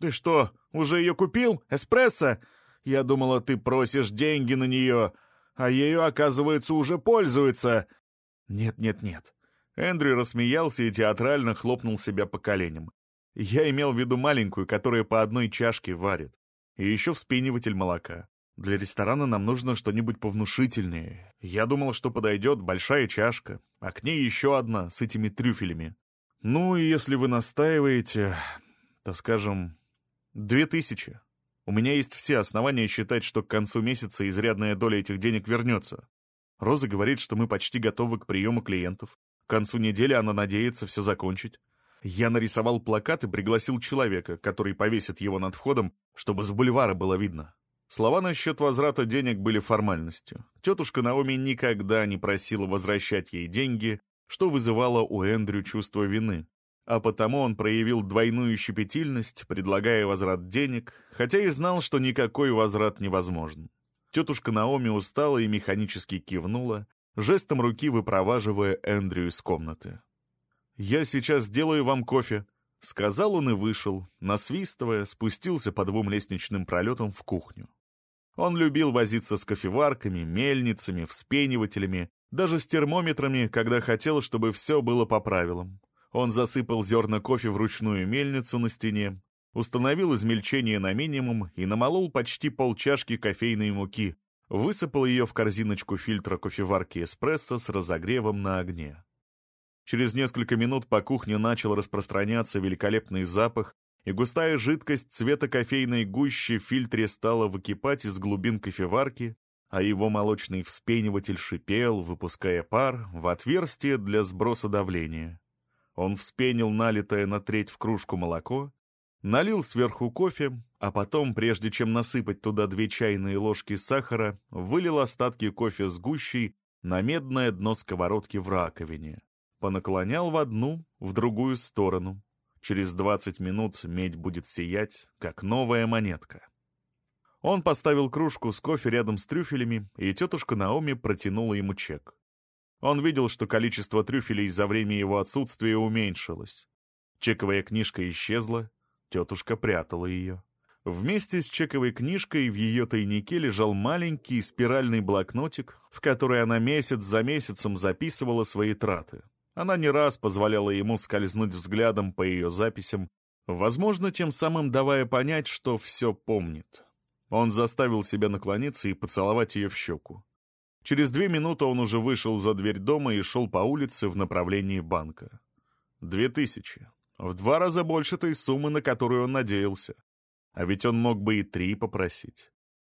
«Ты что, уже ее купил? Эспрессо? Я думала, ты просишь деньги на нее а ею, оказывается, уже пользуются. Нет-нет-нет. Эндрю рассмеялся и театрально хлопнул себя по коленям. Я имел в виду маленькую, которая по одной чашке варит. И еще вспениватель молока. Для ресторана нам нужно что-нибудь повнушительнее. Я думал, что подойдет большая чашка, а к ней еще одна с этими трюфелями. Ну, и если вы настаиваете, то, скажем, две тысячи. У меня есть все основания считать, что к концу месяца изрядная доля этих денег вернется. Роза говорит, что мы почти готовы к приему клиентов. К концу недели она надеется все закончить. Я нарисовал плакат и пригласил человека, который повесит его над входом, чтобы с бульвара было видно. Слова насчет возврата денег были формальностью. Тетушка Наоми никогда не просила возвращать ей деньги, что вызывало у Эндрю чувство вины а потому он проявил двойную щепетильность, предлагая возврат денег, хотя и знал, что никакой возврат невозможен. Тетушка Наоми устала и механически кивнула, жестом руки выпроваживая Эндрю из комнаты. «Я сейчас сделаю вам кофе», — сказал он и вышел, насвистывая, спустился по двум лестничным пролетам в кухню. Он любил возиться с кофеварками, мельницами, вспенивателями, даже с термометрами, когда хотел, чтобы все было по правилам. Он засыпал зерна кофе в ручную мельницу на стене, установил измельчение на минимум и намолол почти полчашки кофейной муки, высыпал ее в корзиночку фильтра кофеварки эспрессо с разогревом на огне. Через несколько минут по кухне начал распространяться великолепный запах, и густая жидкость цвета кофейной гущи в фильтре стала выкипать из глубин кофеварки, а его молочный вспениватель шипел, выпуская пар в отверстие для сброса давления. Он вспенил налитое на треть в кружку молоко, налил сверху кофе, а потом, прежде чем насыпать туда две чайные ложки сахара, вылил остатки кофе с гущей на медное дно сковородки в раковине. Понаклонял в одну, в другую сторону. Через двадцать минут медь будет сиять, как новая монетка. Он поставил кружку с кофе рядом с трюфелями, и тетушка Наоми протянула ему чек. Он видел, что количество трюфелей за время его отсутствия уменьшилось. Чековая книжка исчезла, тетушка прятала ее. Вместе с чековой книжкой в ее тайнике лежал маленький спиральный блокнотик, в который она месяц за месяцем записывала свои траты. Она не раз позволяла ему скользнуть взглядом по ее записям, возможно, тем самым давая понять, что все помнит. Он заставил себя наклониться и поцеловать ее в щеку. Через две минуты он уже вышел за дверь дома и шел по улице в направлении банка. Две тысячи. В два раза больше той суммы, на которую он надеялся. А ведь он мог бы и три попросить.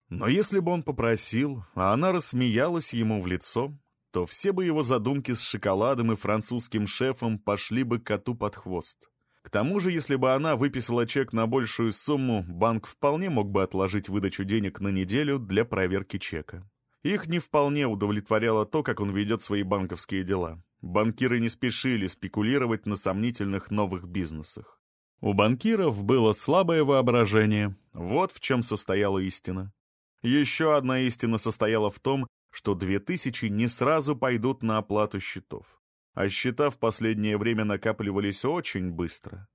Но если бы он попросил, а она рассмеялась ему в лицо, то все бы его задумки с шоколадом и французским шефом пошли бы коту под хвост. К тому же, если бы она выписала чек на большую сумму, банк вполне мог бы отложить выдачу денег на неделю для проверки чека. Их не вполне удовлетворяло то, как он ведет свои банковские дела. Банкиры не спешили спекулировать на сомнительных новых бизнесах. У банкиров было слабое воображение. Вот в чем состояла истина. Еще одна истина состояла в том, что две тысячи не сразу пойдут на оплату счетов. А счета в последнее время накапливались очень быстро.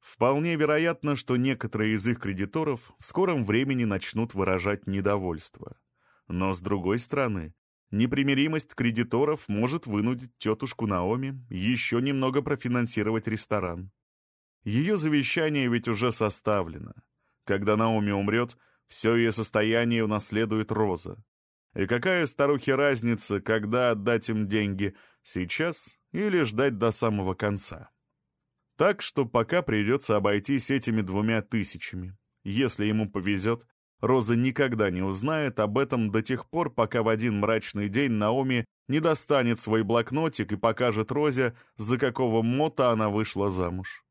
Вполне вероятно, что некоторые из их кредиторов в скором времени начнут выражать недовольство. Но, с другой стороны, непримиримость кредиторов может вынудить тетушку Наоми еще немного профинансировать ресторан. Ее завещание ведь уже составлено. Когда Наоми умрет, все ее состояние унаследует Роза. И какая старухе разница, когда отдать им деньги, сейчас или ждать до самого конца? Так что пока придется обойтись этими двумя тысячами. Если ему повезет, Роза никогда не узнает об этом до тех пор, пока в один мрачный день Наоми не достанет свой блокнотик и покажет Розе, за какого мота она вышла замуж.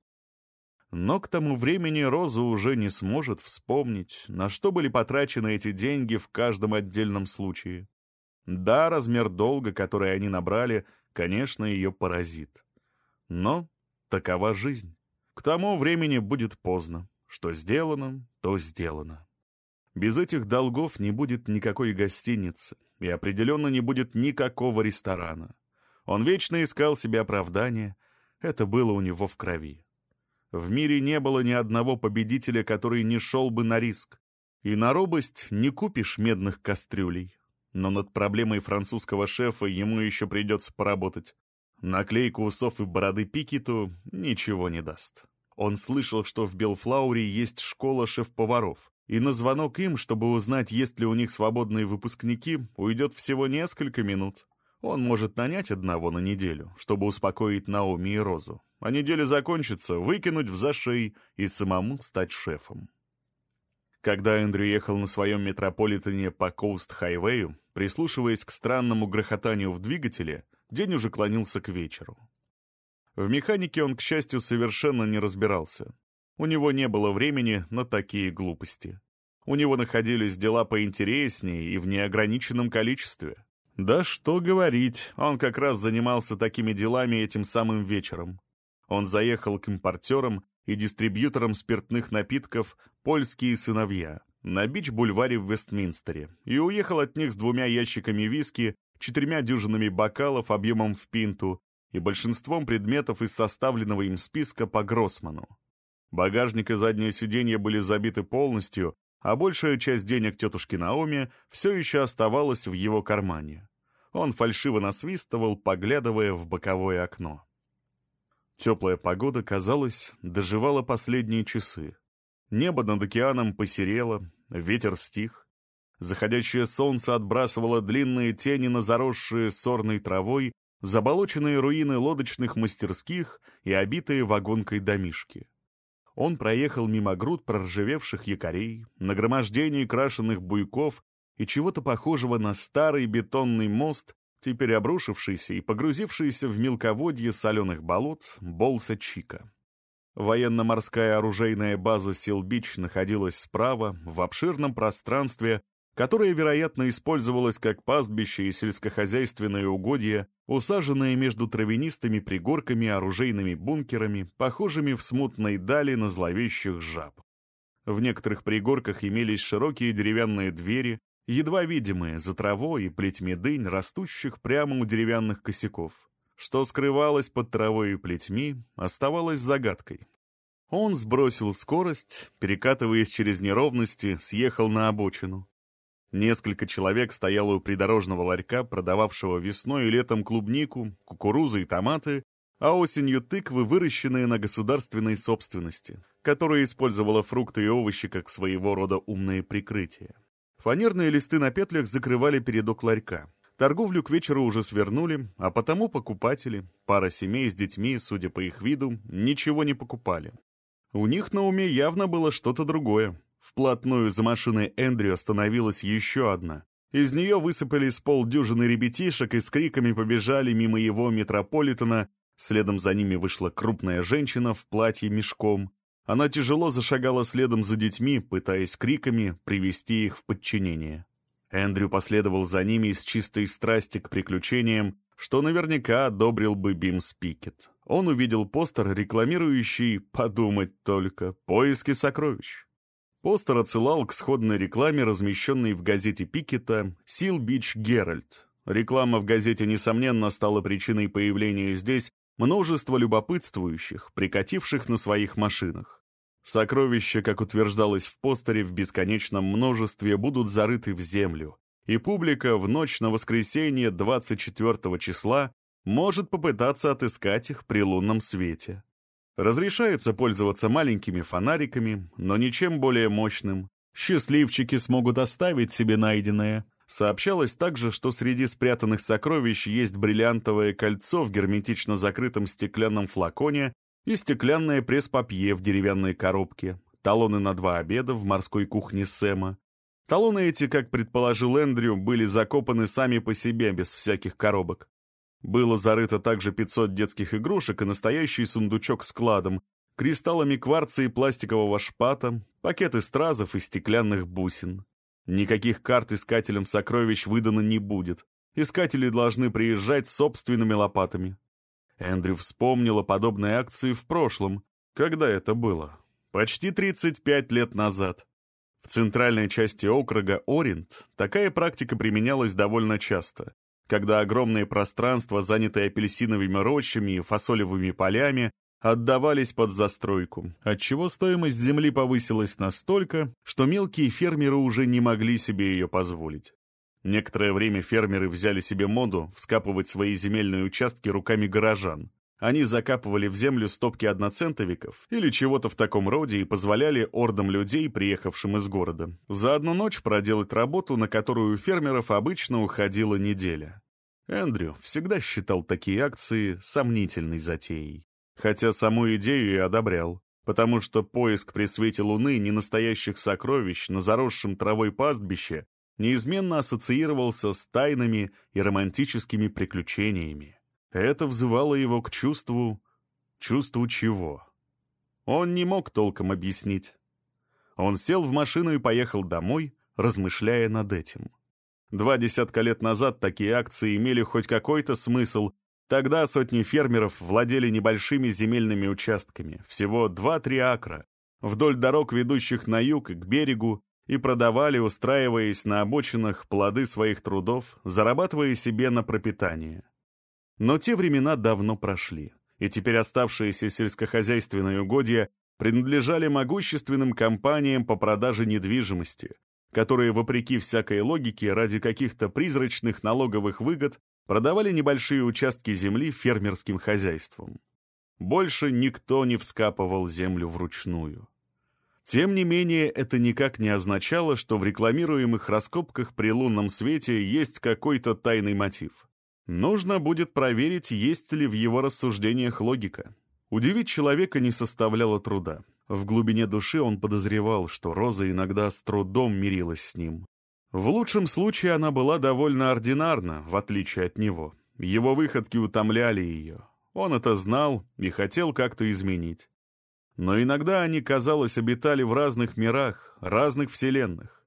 Но к тому времени Роза уже не сможет вспомнить, на что были потрачены эти деньги в каждом отдельном случае. Да, размер долга, который они набрали, конечно, ее поразит. Но такова жизнь. К тому времени будет поздно. Что сделано, то сделано. Без этих долгов не будет никакой гостиницы, и определенно не будет никакого ресторана. Он вечно искал себе оправдания, это было у него в крови. В мире не было ни одного победителя, который не шел бы на риск. И на робость не купишь медных кастрюлей. Но над проблемой французского шефа ему еще придется поработать. Наклейка усов и бороды Пикету ничего не даст. Он слышал, что в Белфлауре есть школа шеф-поваров, и на звонок им, чтобы узнать, есть ли у них свободные выпускники, уйдет всего несколько минут. Он может нанять одного на неделю, чтобы успокоить Наоми и Розу. А неделя закончится, выкинуть взашей и самому стать шефом. Когда Эндрю ехал на своем метрополитене по Коуст-хайвею, прислушиваясь к странному грохотанию в двигателе, день уже клонился к вечеру. В механике он, к счастью, совершенно не разбирался. У него не было времени на такие глупости. У него находились дела поинтереснее и в неограниченном количестве. Да что говорить, он как раз занимался такими делами этим самым вечером. Он заехал к импортерам и дистрибьюторам спиртных напитков «Польские сыновья» на бич-бульваре в Вестминстере и уехал от них с двумя ящиками виски, четырьмя дюжинами бокалов объемом в пинту и большинством предметов из составленного им списка по Гроссману. Багажник и заднее сиденье были забиты полностью, а большая часть денег тетушки Наоми все еще оставалась в его кармане. Он фальшиво насвистывал, поглядывая в боковое окно. Теплая погода, казалось, доживала последние часы. Небо над океаном посерело, ветер стих. Заходящее солнце отбрасывало длинные тени на заросшие сорной травой, заболоченные руины лодочных мастерских и обитые вагонкой домишки он проехал мимо груд проржавевших якорей, нагромождений крашеных буйков и чего-то похожего на старый бетонный мост, теперь обрушившийся и погрузившийся в мелководье соленых болот Болса-Чика. Военно-морская оружейная база Силбич находилась справа, в обширном пространстве, которое, вероятно, использовалось как пастбище и сельскохозяйственное угодье, усаженное между травянистыми пригорками оружейными бункерами, похожими в смутной дали на зловещих жаб. В некоторых пригорках имелись широкие деревянные двери, едва видимые за травой и плетьми дынь, растущих прямо у деревянных косяков. Что скрывалось под травой и плетьми, оставалось загадкой. Он сбросил скорость, перекатываясь через неровности, съехал на обочину. Несколько человек стояло у придорожного ларька, продававшего весной и летом клубнику, кукурузу и томаты, а осенью тыквы, выращенные на государственной собственности, которая использовала фрукты и овощи как своего рода умное прикрытие. Фанерные листы на петлях закрывали передок ларька. Торговлю к вечеру уже свернули, а потому покупатели, пара семей с детьми, судя по их виду, ничего не покупали. У них на уме явно было что-то другое. Вплотную за машиной Эндрю остановилась еще одна. Из нее высыпали с полдюжины ребятишек и с криками побежали мимо его метрополитена, Следом за ними вышла крупная женщина в платье мешком. Она тяжело зашагала следом за детьми, пытаясь криками привести их в подчинение. Эндрю последовал за ними из чистой страсти к приключениям, что наверняка одобрил бы Бим Спикет. Он увидел постер, рекламирующий, подумать только, поиски сокровищ. Постер отсылал к сходной рекламе, размещенной в газете Пикета «Сил Бич Геральт». Реклама в газете, несомненно, стала причиной появления здесь множества любопытствующих, прикативших на своих машинах. Сокровища, как утверждалось в постере, в бесконечном множестве будут зарыты в землю, и публика в ночь на воскресенье 24 числа может попытаться отыскать их при лунном свете. Разрешается пользоваться маленькими фонариками, но ничем более мощным. Счастливчики смогут оставить себе найденное. Сообщалось также, что среди спрятанных сокровищ есть бриллиантовое кольцо в герметично закрытом стеклянном флаконе и стеклянное пресс-папье в деревянной коробке, талоны на два обеда в морской кухне Сэма. Талоны эти, как предположил Эндрю, были закопаны сами по себе, без всяких коробок. Было зарыто также 500 детских игрушек и настоящий сундучок с кладом, кристаллами кварца и пластикового шпата, пакеты стразов и стеклянных бусин. Никаких карт искателям сокровищ выдано не будет. Искатели должны приезжать собственными лопатами. Эндрю о подобной акции в прошлом. Когда это было? Почти 35 лет назад. В центральной части округа Оринт такая практика применялась довольно часто когда огромные пространства, занятые апельсиновыми рощами и фасолевыми полями, отдавались под застройку, отчего стоимость земли повысилась настолько, что мелкие фермеры уже не могли себе ее позволить. Некоторое время фермеры взяли себе моду вскапывать свои земельные участки руками горожан. Они закапывали в землю стопки одноцентовиков или чего-то в таком роде и позволяли ордам людей, приехавшим из города, за одну ночь проделать работу, на которую у фермеров обычно уходила неделя. Эндрю всегда считал такие акции сомнительной затеей. Хотя саму идею и одобрял, потому что поиск при свете луны ненастоящих сокровищ на заросшем травой пастбище неизменно ассоциировался с тайными и романтическими приключениями. Это взывало его к чувству... чувству чего? Он не мог толком объяснить. Он сел в машину и поехал домой, размышляя над этим. Два десятка лет назад такие акции имели хоть какой-то смысл. Тогда сотни фермеров владели небольшими земельными участками, всего 2-3 акра, вдоль дорог, ведущих на юг и к берегу, и продавали, устраиваясь на обочинах плоды своих трудов, зарабатывая себе на пропитание. Но те времена давно прошли, и теперь оставшиеся сельскохозяйственные угодья принадлежали могущественным компаниям по продаже недвижимости, которые, вопреки всякой логике, ради каких-то призрачных налоговых выгод продавали небольшие участки земли фермерским хозяйствам. Больше никто не вскапывал землю вручную. Тем не менее, это никак не означало, что в рекламируемых раскопках при лунном свете есть какой-то тайный мотив. Нужно будет проверить, есть ли в его рассуждениях логика. Удивить человека не составляло труда. В глубине души он подозревал, что Роза иногда с трудом мирилась с ним. В лучшем случае она была довольно ординарна, в отличие от него. Его выходки утомляли ее. Он это знал и хотел как-то изменить. Но иногда они, казалось, обитали в разных мирах, разных вселенных.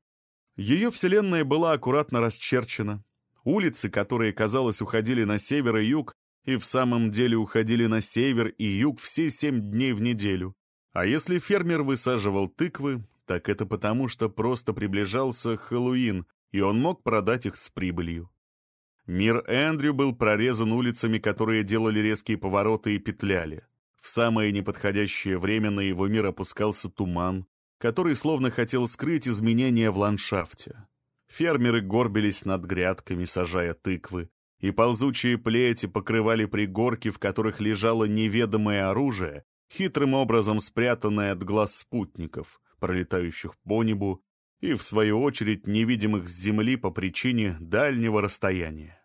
Ее вселенная была аккуратно расчерчена. Улицы, которые, казалось, уходили на север и юг, и в самом деле уходили на север и юг все семь дней в неделю. А если фермер высаживал тыквы, так это потому, что просто приближался Хэллоуин, и он мог продать их с прибылью. Мир Эндрю был прорезан улицами, которые делали резкие повороты и петляли. В самое неподходящее время на его мир опускался туман, который словно хотел скрыть изменения в ландшафте. Фермеры горбились над грядками, сажая тыквы, и ползучие плети покрывали пригорки, в которых лежало неведомое оружие, хитрым образом спрятанная от глаз спутников, пролетающих по небу, и, в свою очередь, невидимых с Земли по причине дальнего расстояния.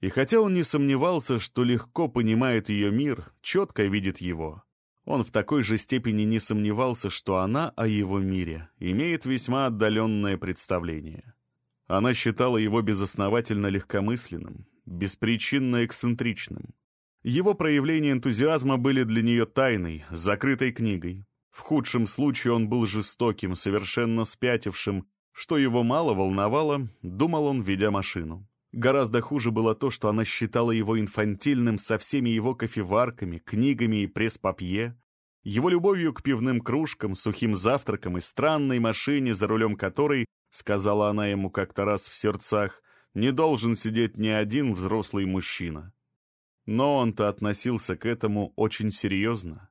И хотя он не сомневался, что легко понимает ее мир, четко видит его, он в такой же степени не сомневался, что она о его мире имеет весьма отдаленное представление. Она считала его безосновательно легкомысленным, беспричинно эксцентричным, Его проявления энтузиазма были для нее тайной, закрытой книгой. В худшем случае он был жестоким, совершенно спятившим, что его мало волновало, думал он, ведя машину. Гораздо хуже было то, что она считала его инфантильным со всеми его кофеварками, книгами и пресс-папье, его любовью к пивным кружкам, сухим завтракам и странной машине, за рулем которой, сказала она ему как-то раз в сердцах, не должен сидеть ни один взрослый мужчина. Но он-то относился к этому очень серьезно.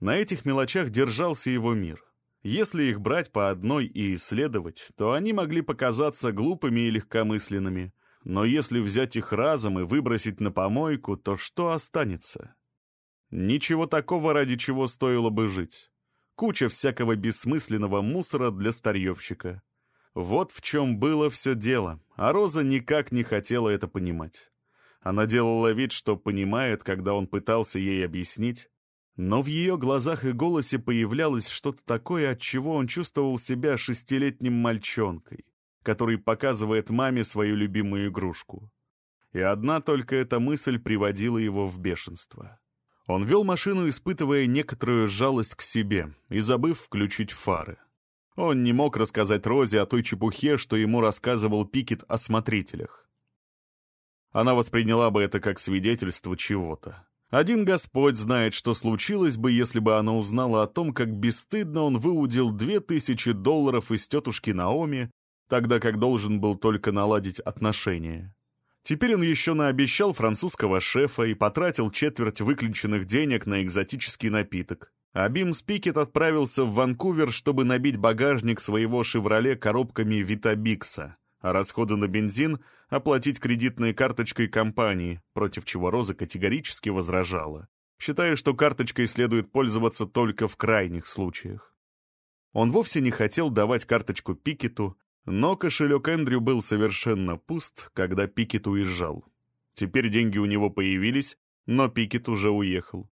На этих мелочах держался его мир. Если их брать по одной и исследовать, то они могли показаться глупыми и легкомысленными. Но если взять их разом и выбросить на помойку, то что останется? Ничего такого, ради чего стоило бы жить. Куча всякого бессмысленного мусора для старьевщика. Вот в чем было все дело, а Роза никак не хотела это понимать. Она делала вид, что понимает, когда он пытался ей объяснить, но в ее глазах и голосе появлялось что-то такое, от чего он чувствовал себя шестилетним мальчонкой, который показывает маме свою любимую игрушку. И одна только эта мысль приводила его в бешенство. Он вел машину, испытывая некоторую жалость к себе и забыв включить фары. Он не мог рассказать Розе о той чепухе, что ему рассказывал Пикет о смотрителях. Она восприняла бы это как свидетельство чего-то. Один Господь знает, что случилось бы, если бы она узнала о том, как бесстыдно он выудил две тысячи долларов из тетушки Наоми, тогда как должен был только наладить отношения. Теперь он еще наобещал французского шефа и потратил четверть выключенных денег на экзотический напиток. А Бимс Пикет отправился в Ванкувер, чтобы набить багажник своего «Шевроле» коробками Витабикса, а расходы на бензин оплатить кредитной карточкой компании, против чего Роза категорически возражала, считая, что карточкой следует пользоваться только в крайних случаях. Он вовсе не хотел давать карточку Пикету, но кошелек Эндрю был совершенно пуст, когда Пикет уезжал. Теперь деньги у него появились, но Пикет уже уехал.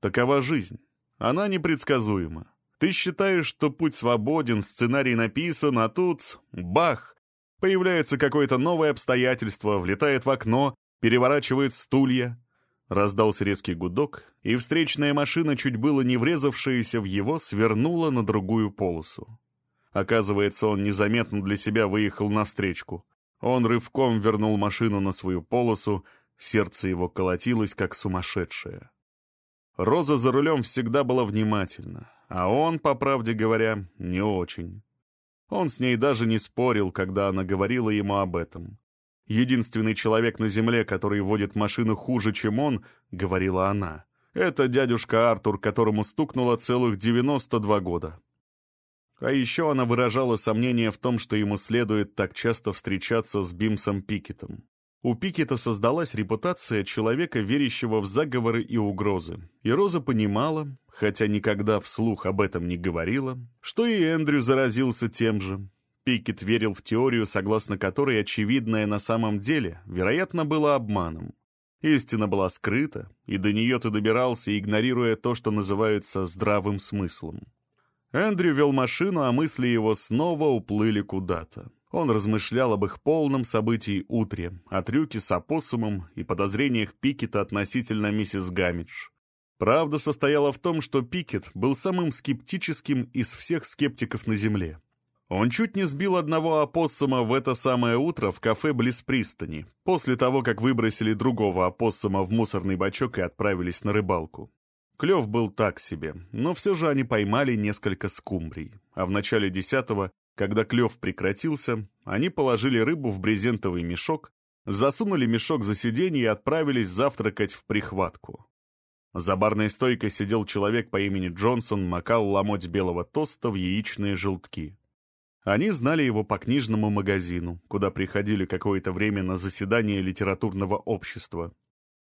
Такова жизнь. Она непредсказуема. Ты считаешь, что путь свободен, сценарий написан, а тут — бах! Появляется какое-то новое обстоятельство, влетает в окно, переворачивает стулья. Раздался резкий гудок, и встречная машина, чуть было не врезавшаяся в его, свернула на другую полосу. Оказывается, он незаметно для себя выехал навстречку. Он рывком вернул машину на свою полосу, сердце его колотилось, как сумасшедшее. Роза за рулем всегда была внимательна, а он, по правде говоря, не очень. Он с ней даже не спорил, когда она говорила ему об этом. Единственный человек на земле, который водит машину хуже, чем он, говорила она, это дядюшка Артур, которому стукнуло целых 92 года. А еще она выражала сомнение в том, что ему следует так часто встречаться с Бимсом Пикетом. У Пикета создалась репутация человека, верящего в заговоры и угрозы. И Роза понимала, хотя никогда вслух об этом не говорила, что и Эндрю заразился тем же. Пикет верил в теорию, согласно которой очевидное на самом деле, вероятно, было обманом. Истина была скрыта, и до нее ты добирался, игнорируя то, что называется здравым смыслом. Эндрю вел машину, а мысли его снова уплыли куда-то. Он размышлял об их полном событии утре, о трюке с опоссумом и подозрениях Пикета относительно миссис Гамидж. Правда состояла в том, что Пикет был самым скептическим из всех скептиков на Земле. Он чуть не сбил одного опоссума в это самое утро в кафе близ пристани, после того, как выбросили другого опоссума в мусорный бачок и отправились на рыбалку. Клев был так себе, но все же они поймали несколько скумбрий, а в начале десятого когда клев прекратился, они положили рыбу в брезентовый мешок, засунули мешок за сиденье и отправились завтракать в прихватку. За барной стойкой сидел человек по имени Джонсон, макал ломоть белого тоста в яичные желтки. Они знали его по книжному магазину, куда приходили какое-то время на заседание литературного общества.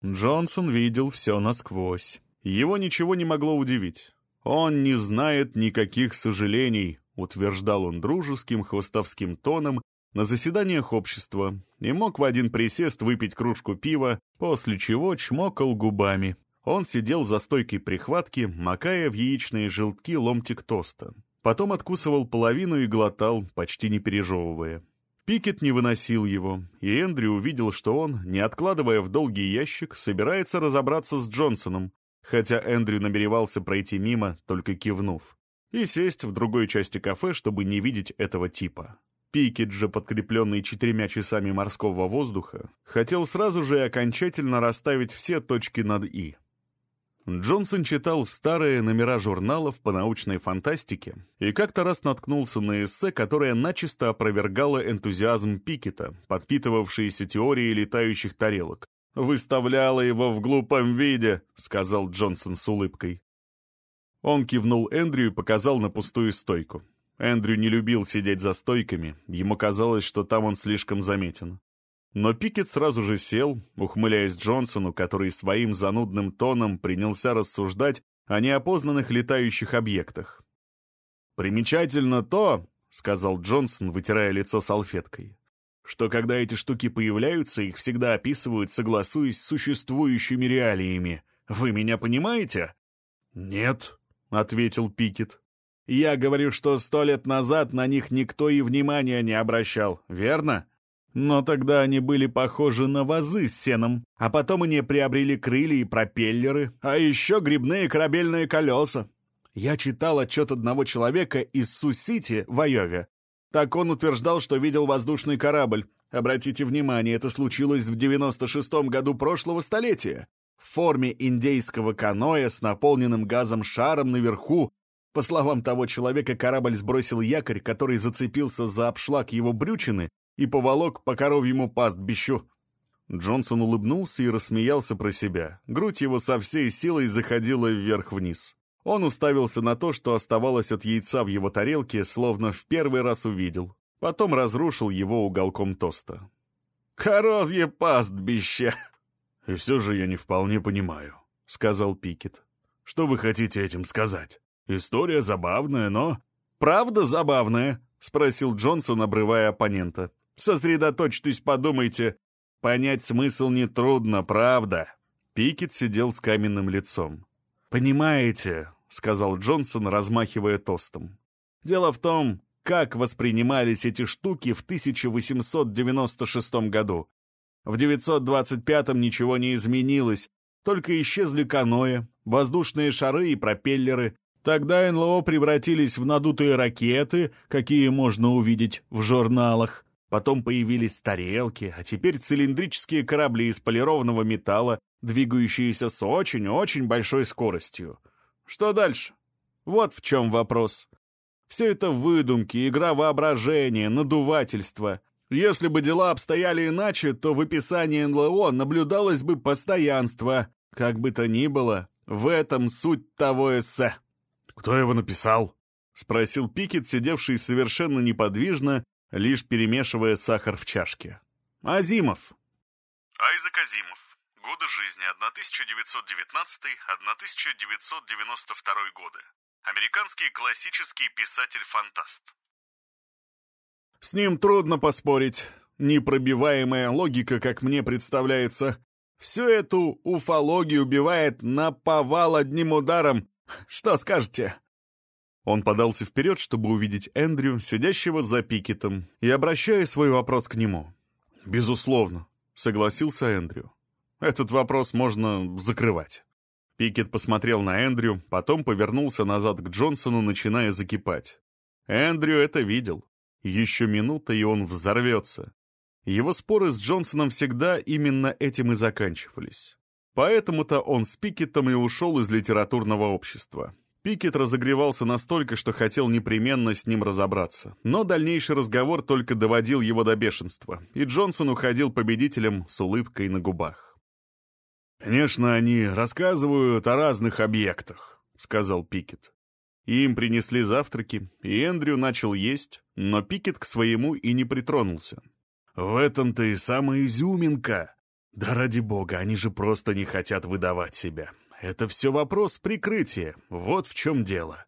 Джонсон видел все насквозь. Его ничего не могло удивить. Он не знает никаких сожалений, утверждал он дружеским хвостовским тоном на заседаниях общества и мог в один присест выпить кружку пива, после чего чмокал губами. Он сидел за стойкой прихватки, макая в яичные желтки ломтик тоста. Потом откусывал половину и глотал, почти не пережевывая. Пикет не выносил его, и Эндрю увидел, что он, не откладывая в долгий ящик, собирается разобраться с Джонсоном, хотя Эндрю намеревался пройти мимо, только кивнув, и сесть в другой части кафе, чтобы не видеть этого типа. Пикет же, подкрепленный четырьмя часами морского воздуха, хотел сразу же и окончательно расставить все точки над «и». Джонсон читал старые номера журналов по научной фантастике и как-то раз наткнулся на эссе, которое начисто опровергало энтузиазм Пикета, подпитывавшийся теорией летающих тарелок. «Выставляла его в глупом виде», — сказал Джонсон с улыбкой. Он кивнул Эндрю и показал на пустую стойку. Эндрю не любил сидеть за стойками, ему казалось, что там он слишком заметен. Но Пикет сразу же сел, ухмыляясь Джонсону, который своим занудным тоном принялся рассуждать о неопознанных летающих объектах. «Примечательно то», — сказал Джонсон, вытирая лицо салфеткой, «что когда эти штуки появляются, их всегда описывают, согласуясь с существующими реалиями. Вы меня понимаете?» «Нет», — ответил Пикет. «Я говорю, что сто лет назад на них никто и внимания не обращал, верно?» Но тогда они были похожи на вазы с сеном, а потом они приобрели крылья и пропеллеры, а еще грибные корабельные колеса. Я читал отчет одного человека из Су-Сити в Айове. Так он утверждал, что видел воздушный корабль. Обратите внимание, это случилось в 96-м году прошлого столетия. В форме индейского каноэ с наполненным газом шаром наверху. По словам того человека, корабль сбросил якорь, который зацепился за обшлаг его брючины и поволок по коровьему пастбищу». Джонсон улыбнулся и рассмеялся про себя. Грудь его со всей силой заходила вверх-вниз. Он уставился на то, что оставалось от яйца в его тарелке, словно в первый раз увидел. Потом разрушил его уголком тоста. «Коровье пастбище!» «И все же я не вполне понимаю», — сказал Пикет. «Что вы хотите этим сказать? История забавная, но...» «Правда забавная?» — спросил Джонсон, обрывая оппонента. Сосредоточьтесь, подумайте. Понять смысл нетрудно, правда?» Пикет сидел с каменным лицом. «Понимаете», — сказал Джонсон, размахивая тостом. «Дело в том, как воспринимались эти штуки в 1896 году. В 925-м ничего не изменилось, только исчезли каноэ, воздушные шары и пропеллеры. Тогда НЛО превратились в надутые ракеты, какие можно увидеть в журналах. Потом появились тарелки, а теперь цилиндрические корабли из полированного металла, двигающиеся с очень-очень большой скоростью. Что дальше? Вот в чем вопрос. Все это выдумки, игра воображения, надувательство. Если бы дела обстояли иначе, то в описании НЛО наблюдалось бы постоянство. Как бы то ни было, в этом суть того эссе. «Кто его написал?» — спросил Пикет, сидевший совершенно неподвижно лишь перемешивая сахар в чашке. «Азимов!» Айзек Азимов. Годы жизни 1919-1992 годы. Американский классический писатель-фантаст. С ним трудно поспорить. Непробиваемая логика, как мне представляется. Всю эту уфологию убивает на повал одним ударом. Что скажете? Он подался вперед, чтобы увидеть Эндрю, сидящего за Пикетом, и обращая свой вопрос к нему. «Безусловно», — согласился Эндрю. «Этот вопрос можно закрывать». Пикет посмотрел на Эндрю, потом повернулся назад к Джонсону, начиная закипать. Эндрю это видел. Еще минута, и он взорвется. Его споры с Джонсоном всегда именно этим и заканчивались. Поэтому-то он с Пикетом и ушел из литературного общества. Пикет разогревался настолько, что хотел непременно с ним разобраться. Но дальнейший разговор только доводил его до бешенства, и Джонсон уходил победителем с улыбкой на губах. «Конечно, они рассказывают о разных объектах», — сказал Пикет. Им принесли завтраки, и Эндрю начал есть, но Пикет к своему и не притронулся. «В этом-то и самая изюминка. Да ради бога, они же просто не хотят выдавать себя. Это все вопрос прикрытия, вот в чем дело.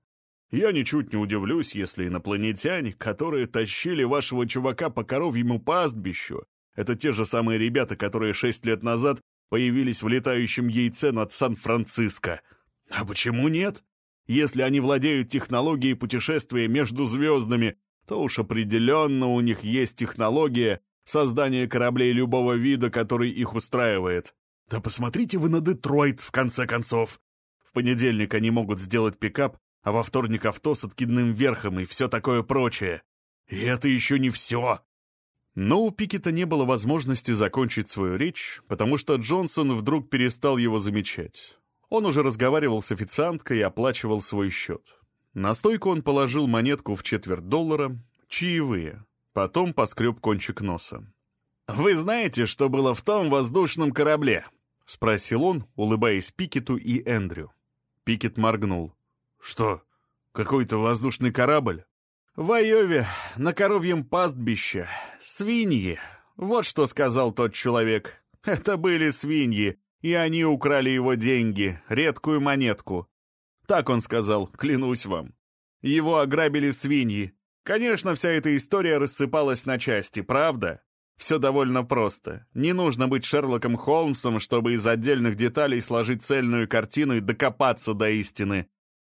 Я ничуть не удивлюсь, если инопланетяне, которые тащили вашего чувака по коровьему пастбищу, это те же самые ребята, которые шесть лет назад появились в летающем яйце над Сан-Франциско. А почему нет? Если они владеют технологией путешествия между звездами, то уж определенно у них есть технология создания кораблей любого вида, который их устраивает. Да посмотрите вы на Детройт, в конце концов. В понедельник они могут сделать пикап, а во вторник авто с откидным верхом и все такое прочее. И это еще не все. Но у Пикета не было возможности закончить свою речь, потому что Джонсон вдруг перестал его замечать. Он уже разговаривал с официанткой и оплачивал свой счет. На стойку он положил монетку в четверть доллара, чаевые. Потом поскреб кончик носа. «Вы знаете, что было в том воздушном корабле?» — спросил он, улыбаясь Пикету и Эндрю. Пикет моргнул. «Что, какой-то воздушный корабль?» «В Айове, на коровьем пастбище. Свиньи. Вот что сказал тот человек. *laughs* Это были свиньи, и они украли его деньги, редкую монетку. Так он сказал, клянусь вам. Его ограбили свиньи. Конечно, вся эта история рассыпалась на части, правда? Все довольно просто. Не нужно быть Шерлоком Холмсом, чтобы из отдельных деталей сложить цельную картину и докопаться до истины.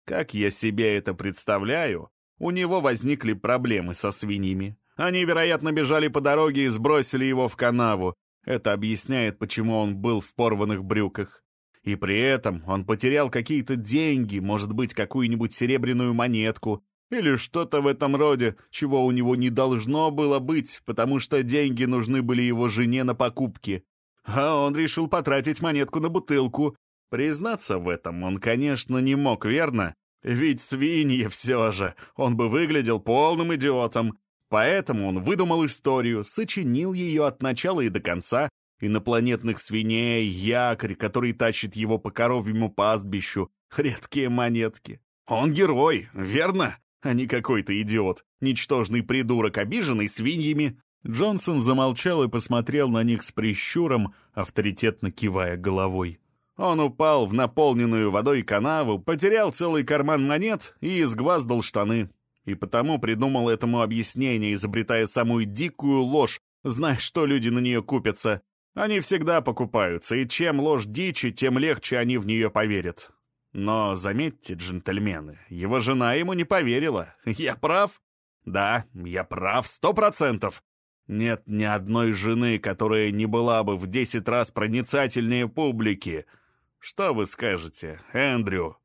Как я себе это представляю, у него возникли проблемы со свиньями. Они, вероятно, бежали по дороге и сбросили его в канаву. Это объясняет, почему он был в порванных брюках. И при этом он потерял какие-то деньги, может быть, какую-нибудь серебряную монетку или что-то в этом роде, чего у него не должно было быть, потому что деньги нужны были его жене на покупки. А он решил потратить монетку на бутылку. Признаться в этом он, конечно, не мог, верно? Ведь свиньи все же, он бы выглядел полным идиотом. Поэтому он выдумал историю, сочинил ее от начала и до конца, инопланетных свиней, якорь, который тащит его по коровьему пастбищу, редкие монетки. Он герой, верно? А не какой-то идиот, ничтожный придурок, обиженный свиньями. Джонсон замолчал и посмотрел на них с прищуром, авторитетно кивая головой. Он упал в наполненную водой канаву, потерял целый карман монет и изгваздал штаны. И потому придумал этому объяснение, изобретая самую дикую ложь, зная, что люди на нее купятся. Они всегда покупаются, и чем ложь дичи, тем легче они в нее поверят. Но заметьте, джентльмены, его жена ему не поверила. Я прав? Да, я прав, сто процентов. Нет ни одной жены, которая не была бы в десять раз проницательнее публики — что вы скажете, Эндрю?»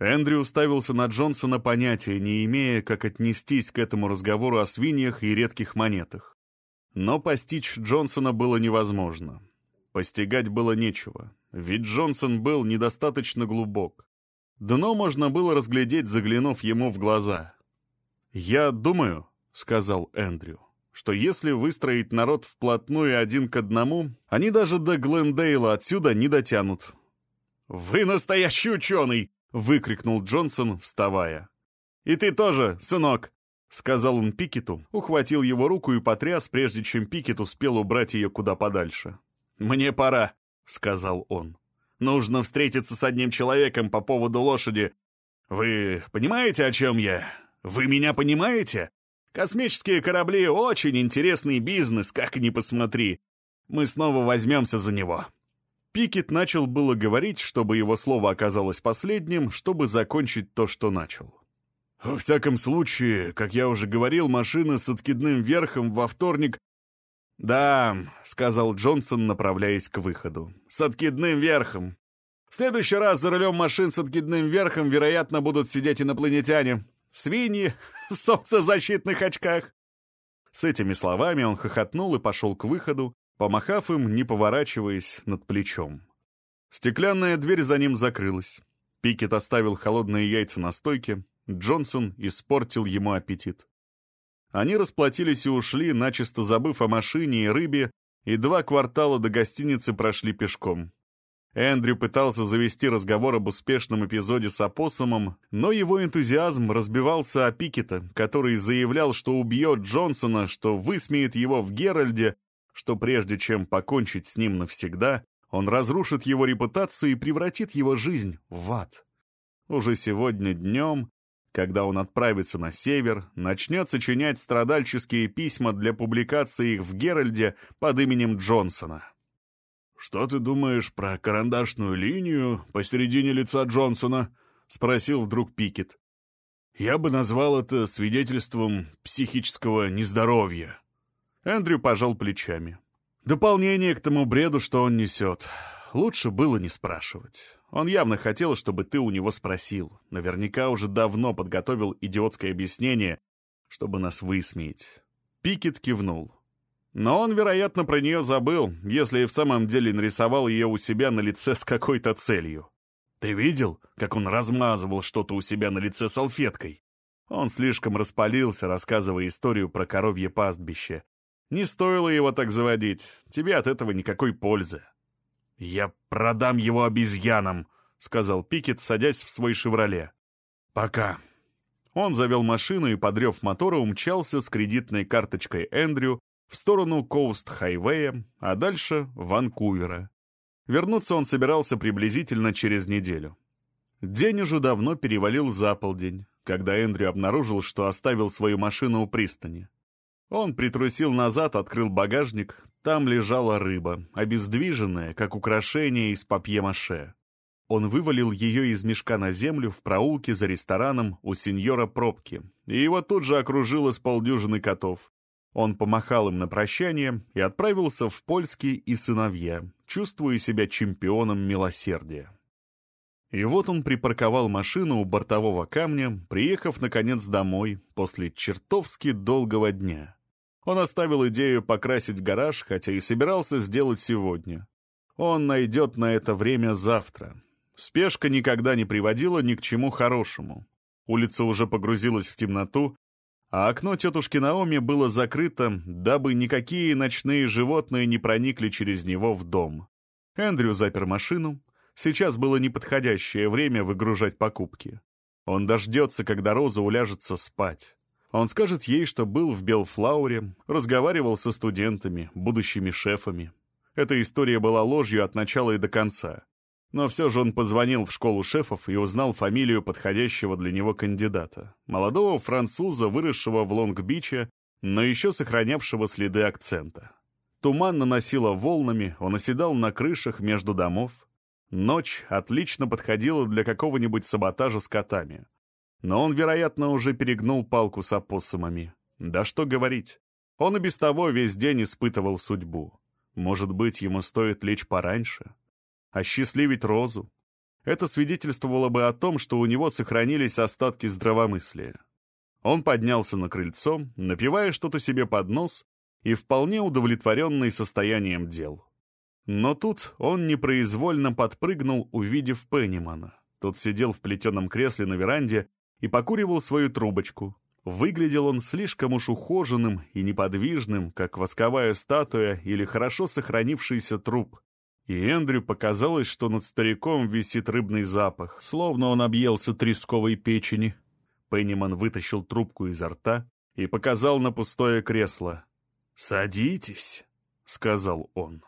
Эндрю уставился на Джонсона, понятия не имея, как отнестись к этому разговору о свиньях и редких монетах. Но постичь Джонсона было невозможно. Постигать было нечего, ведь Джонсон был недостаточно глубок. Дно можно было разглядеть, заглянув ему в глаза. «Я думаю», — сказал Эндрю, — что если выстроить народ вплотную один к одному, они даже до Глендейла отсюда не дотянут. «Вы настоящий ученый!» — выкрикнул Джонсон, вставая. «И ты тоже, сынок!» — сказал он Пикету, ухватил его руку и потряс, прежде чем Пикет успел убрать ее куда подальше. «Мне пора», — сказал он. «Нужно встретиться с одним человеком по поводу лошади. Вы понимаете, о чем я? Вы меня понимаете? Космические корабли — очень интересный бизнес, как ни посмотри. Мы снова возьмемся за него». Пикет начал было говорить, чтобы его слово оказалось последним, чтобы закончить то, что начал. «Во всяком случае, как я уже говорил, машина с откидным верхом во вторник...» «Да», — сказал Джонсон, направляясь к выходу, — «с откидным верхом. В следующий раз за рулем машин с откидным верхом, вероятно, будут сидеть инопланетяне. Свиньи *laughs* в солнцезащитных очках». С этими словами он хохотнул и пошел к выходу, помахав им, не поворачиваясь над плечом. Стеклянная дверь за ним закрылась. Пикет оставил холодные яйца на стойке, Джонсон испортил ему аппетит. Они расплатились и ушли, начисто забыв о машине и рыбе, и два квартала до гостиницы прошли пешком. Эндрю пытался завести разговор об успешном эпизоде с опоссумом, но его энтузиазм разбивался о Пикета, который заявлял, что убьет Джонсона, что высмеет его в Геральде, что прежде чем покончить с ним навсегда, он разрушит его репутацию и превратит его жизнь в ад. Уже сегодня днем, когда он отправится на север, начнет сочинять страдальческие письма для публикации их в Геральде под именем Джонсона. «Что ты думаешь про карандашную линию посередине лица Джонсона?» — спросил вдруг Пикет. Я бы назвал это свидетельством психического нездоровья. Эндрю пожал плечами. Дополнение к тому бреду, что он несет. Лучше было не спрашивать. Он явно хотел, чтобы ты у него спросил. Наверняка уже давно подготовил идиотское объяснение, чтобы нас высмеять. Пикет кивнул. Но он, вероятно, про нее забыл, если и в самом деле нарисовал ее у себя на лице с какой-то целью. Ты видел, как он размазывал что-то у себя на лице салфеткой? Он слишком распалился, рассказывая историю про коровье пастбище. Не стоило его так заводить, тебе от этого никакой пользы. «Я продам его обезьянам», — сказал Пикет, садясь в свой «Шевроле». «Пока». Он завел машину и, подрев мотора, умчался с кредитной карточкой Эндрю в сторону Коуст-Хайвея, а дальше — Ванкувера. Вернуться он собирался приблизительно через неделю. День уже давно перевалил за полдень, когда Эндрю обнаружил, что оставил свою машину у пристани. Он притрусил назад, открыл багажник. Там лежала рыба, обездвиженная, как украшение из папье-маше. Он вывалил ее из мешка на землю в проулке за рестораном у сеньора Пробки, и его тут же окружило с полдюжины котов. Он помахал им на прощание и отправился в польский и сыновья, чувствуя себя чемпионом милосердия. И вот он припарковал машину у бортового камня, приехав, наконец, домой после чертовски долгого дня. Он оставил идею покрасить гараж, хотя и собирался сделать сегодня. Он найдет на это время завтра. Спешка никогда не приводила ни к чему хорошему. Улица уже погрузилась в темноту, а окно тетушки Наоми было закрыто, дабы никакие ночные животные не проникли через него в дом. Эндрю запер машину. Сейчас было неподходящее время выгружать покупки. Он дождется, когда Роза уляжется спать. Он скажет ей, что был в Белфлауре, разговаривал со студентами, будущими шефами. Эта история была ложью от начала и до конца. Но все же он позвонил в школу шефов и узнал фамилию подходящего для него кандидата. Молодого француза, выросшего в Лонг-Биче, но еще сохранявшего следы акцента. Туман наносило волнами, он оседал на крышах между домов. Ночь отлично подходила для какого-нибудь саботажа с котами. Но он, вероятно, уже перегнул палку с опоссумами. Да что говорить. Он и без того весь день испытывал судьбу. Может быть, ему стоит лечь пораньше? осчастливить Розу. Это свидетельствовало бы о том, что у него сохранились остатки здравомыслия. Он поднялся на крыльцо, напивая что-то себе под нос и вполне удовлетворенный состоянием дел. Но тут он непроизвольно подпрыгнул, увидев Пеннимана. Тот сидел в плетеном кресле на веранде и покуривал свою трубочку. Выглядел он слишком уж ухоженным и неподвижным, как восковая статуя или хорошо сохранившийся труп и Эндрю показалось, что над стариком висит рыбный запах, словно он объелся тресковой печени. Пенниман вытащил трубку изо рта и показал на пустое кресло. «Садитесь», — сказал он.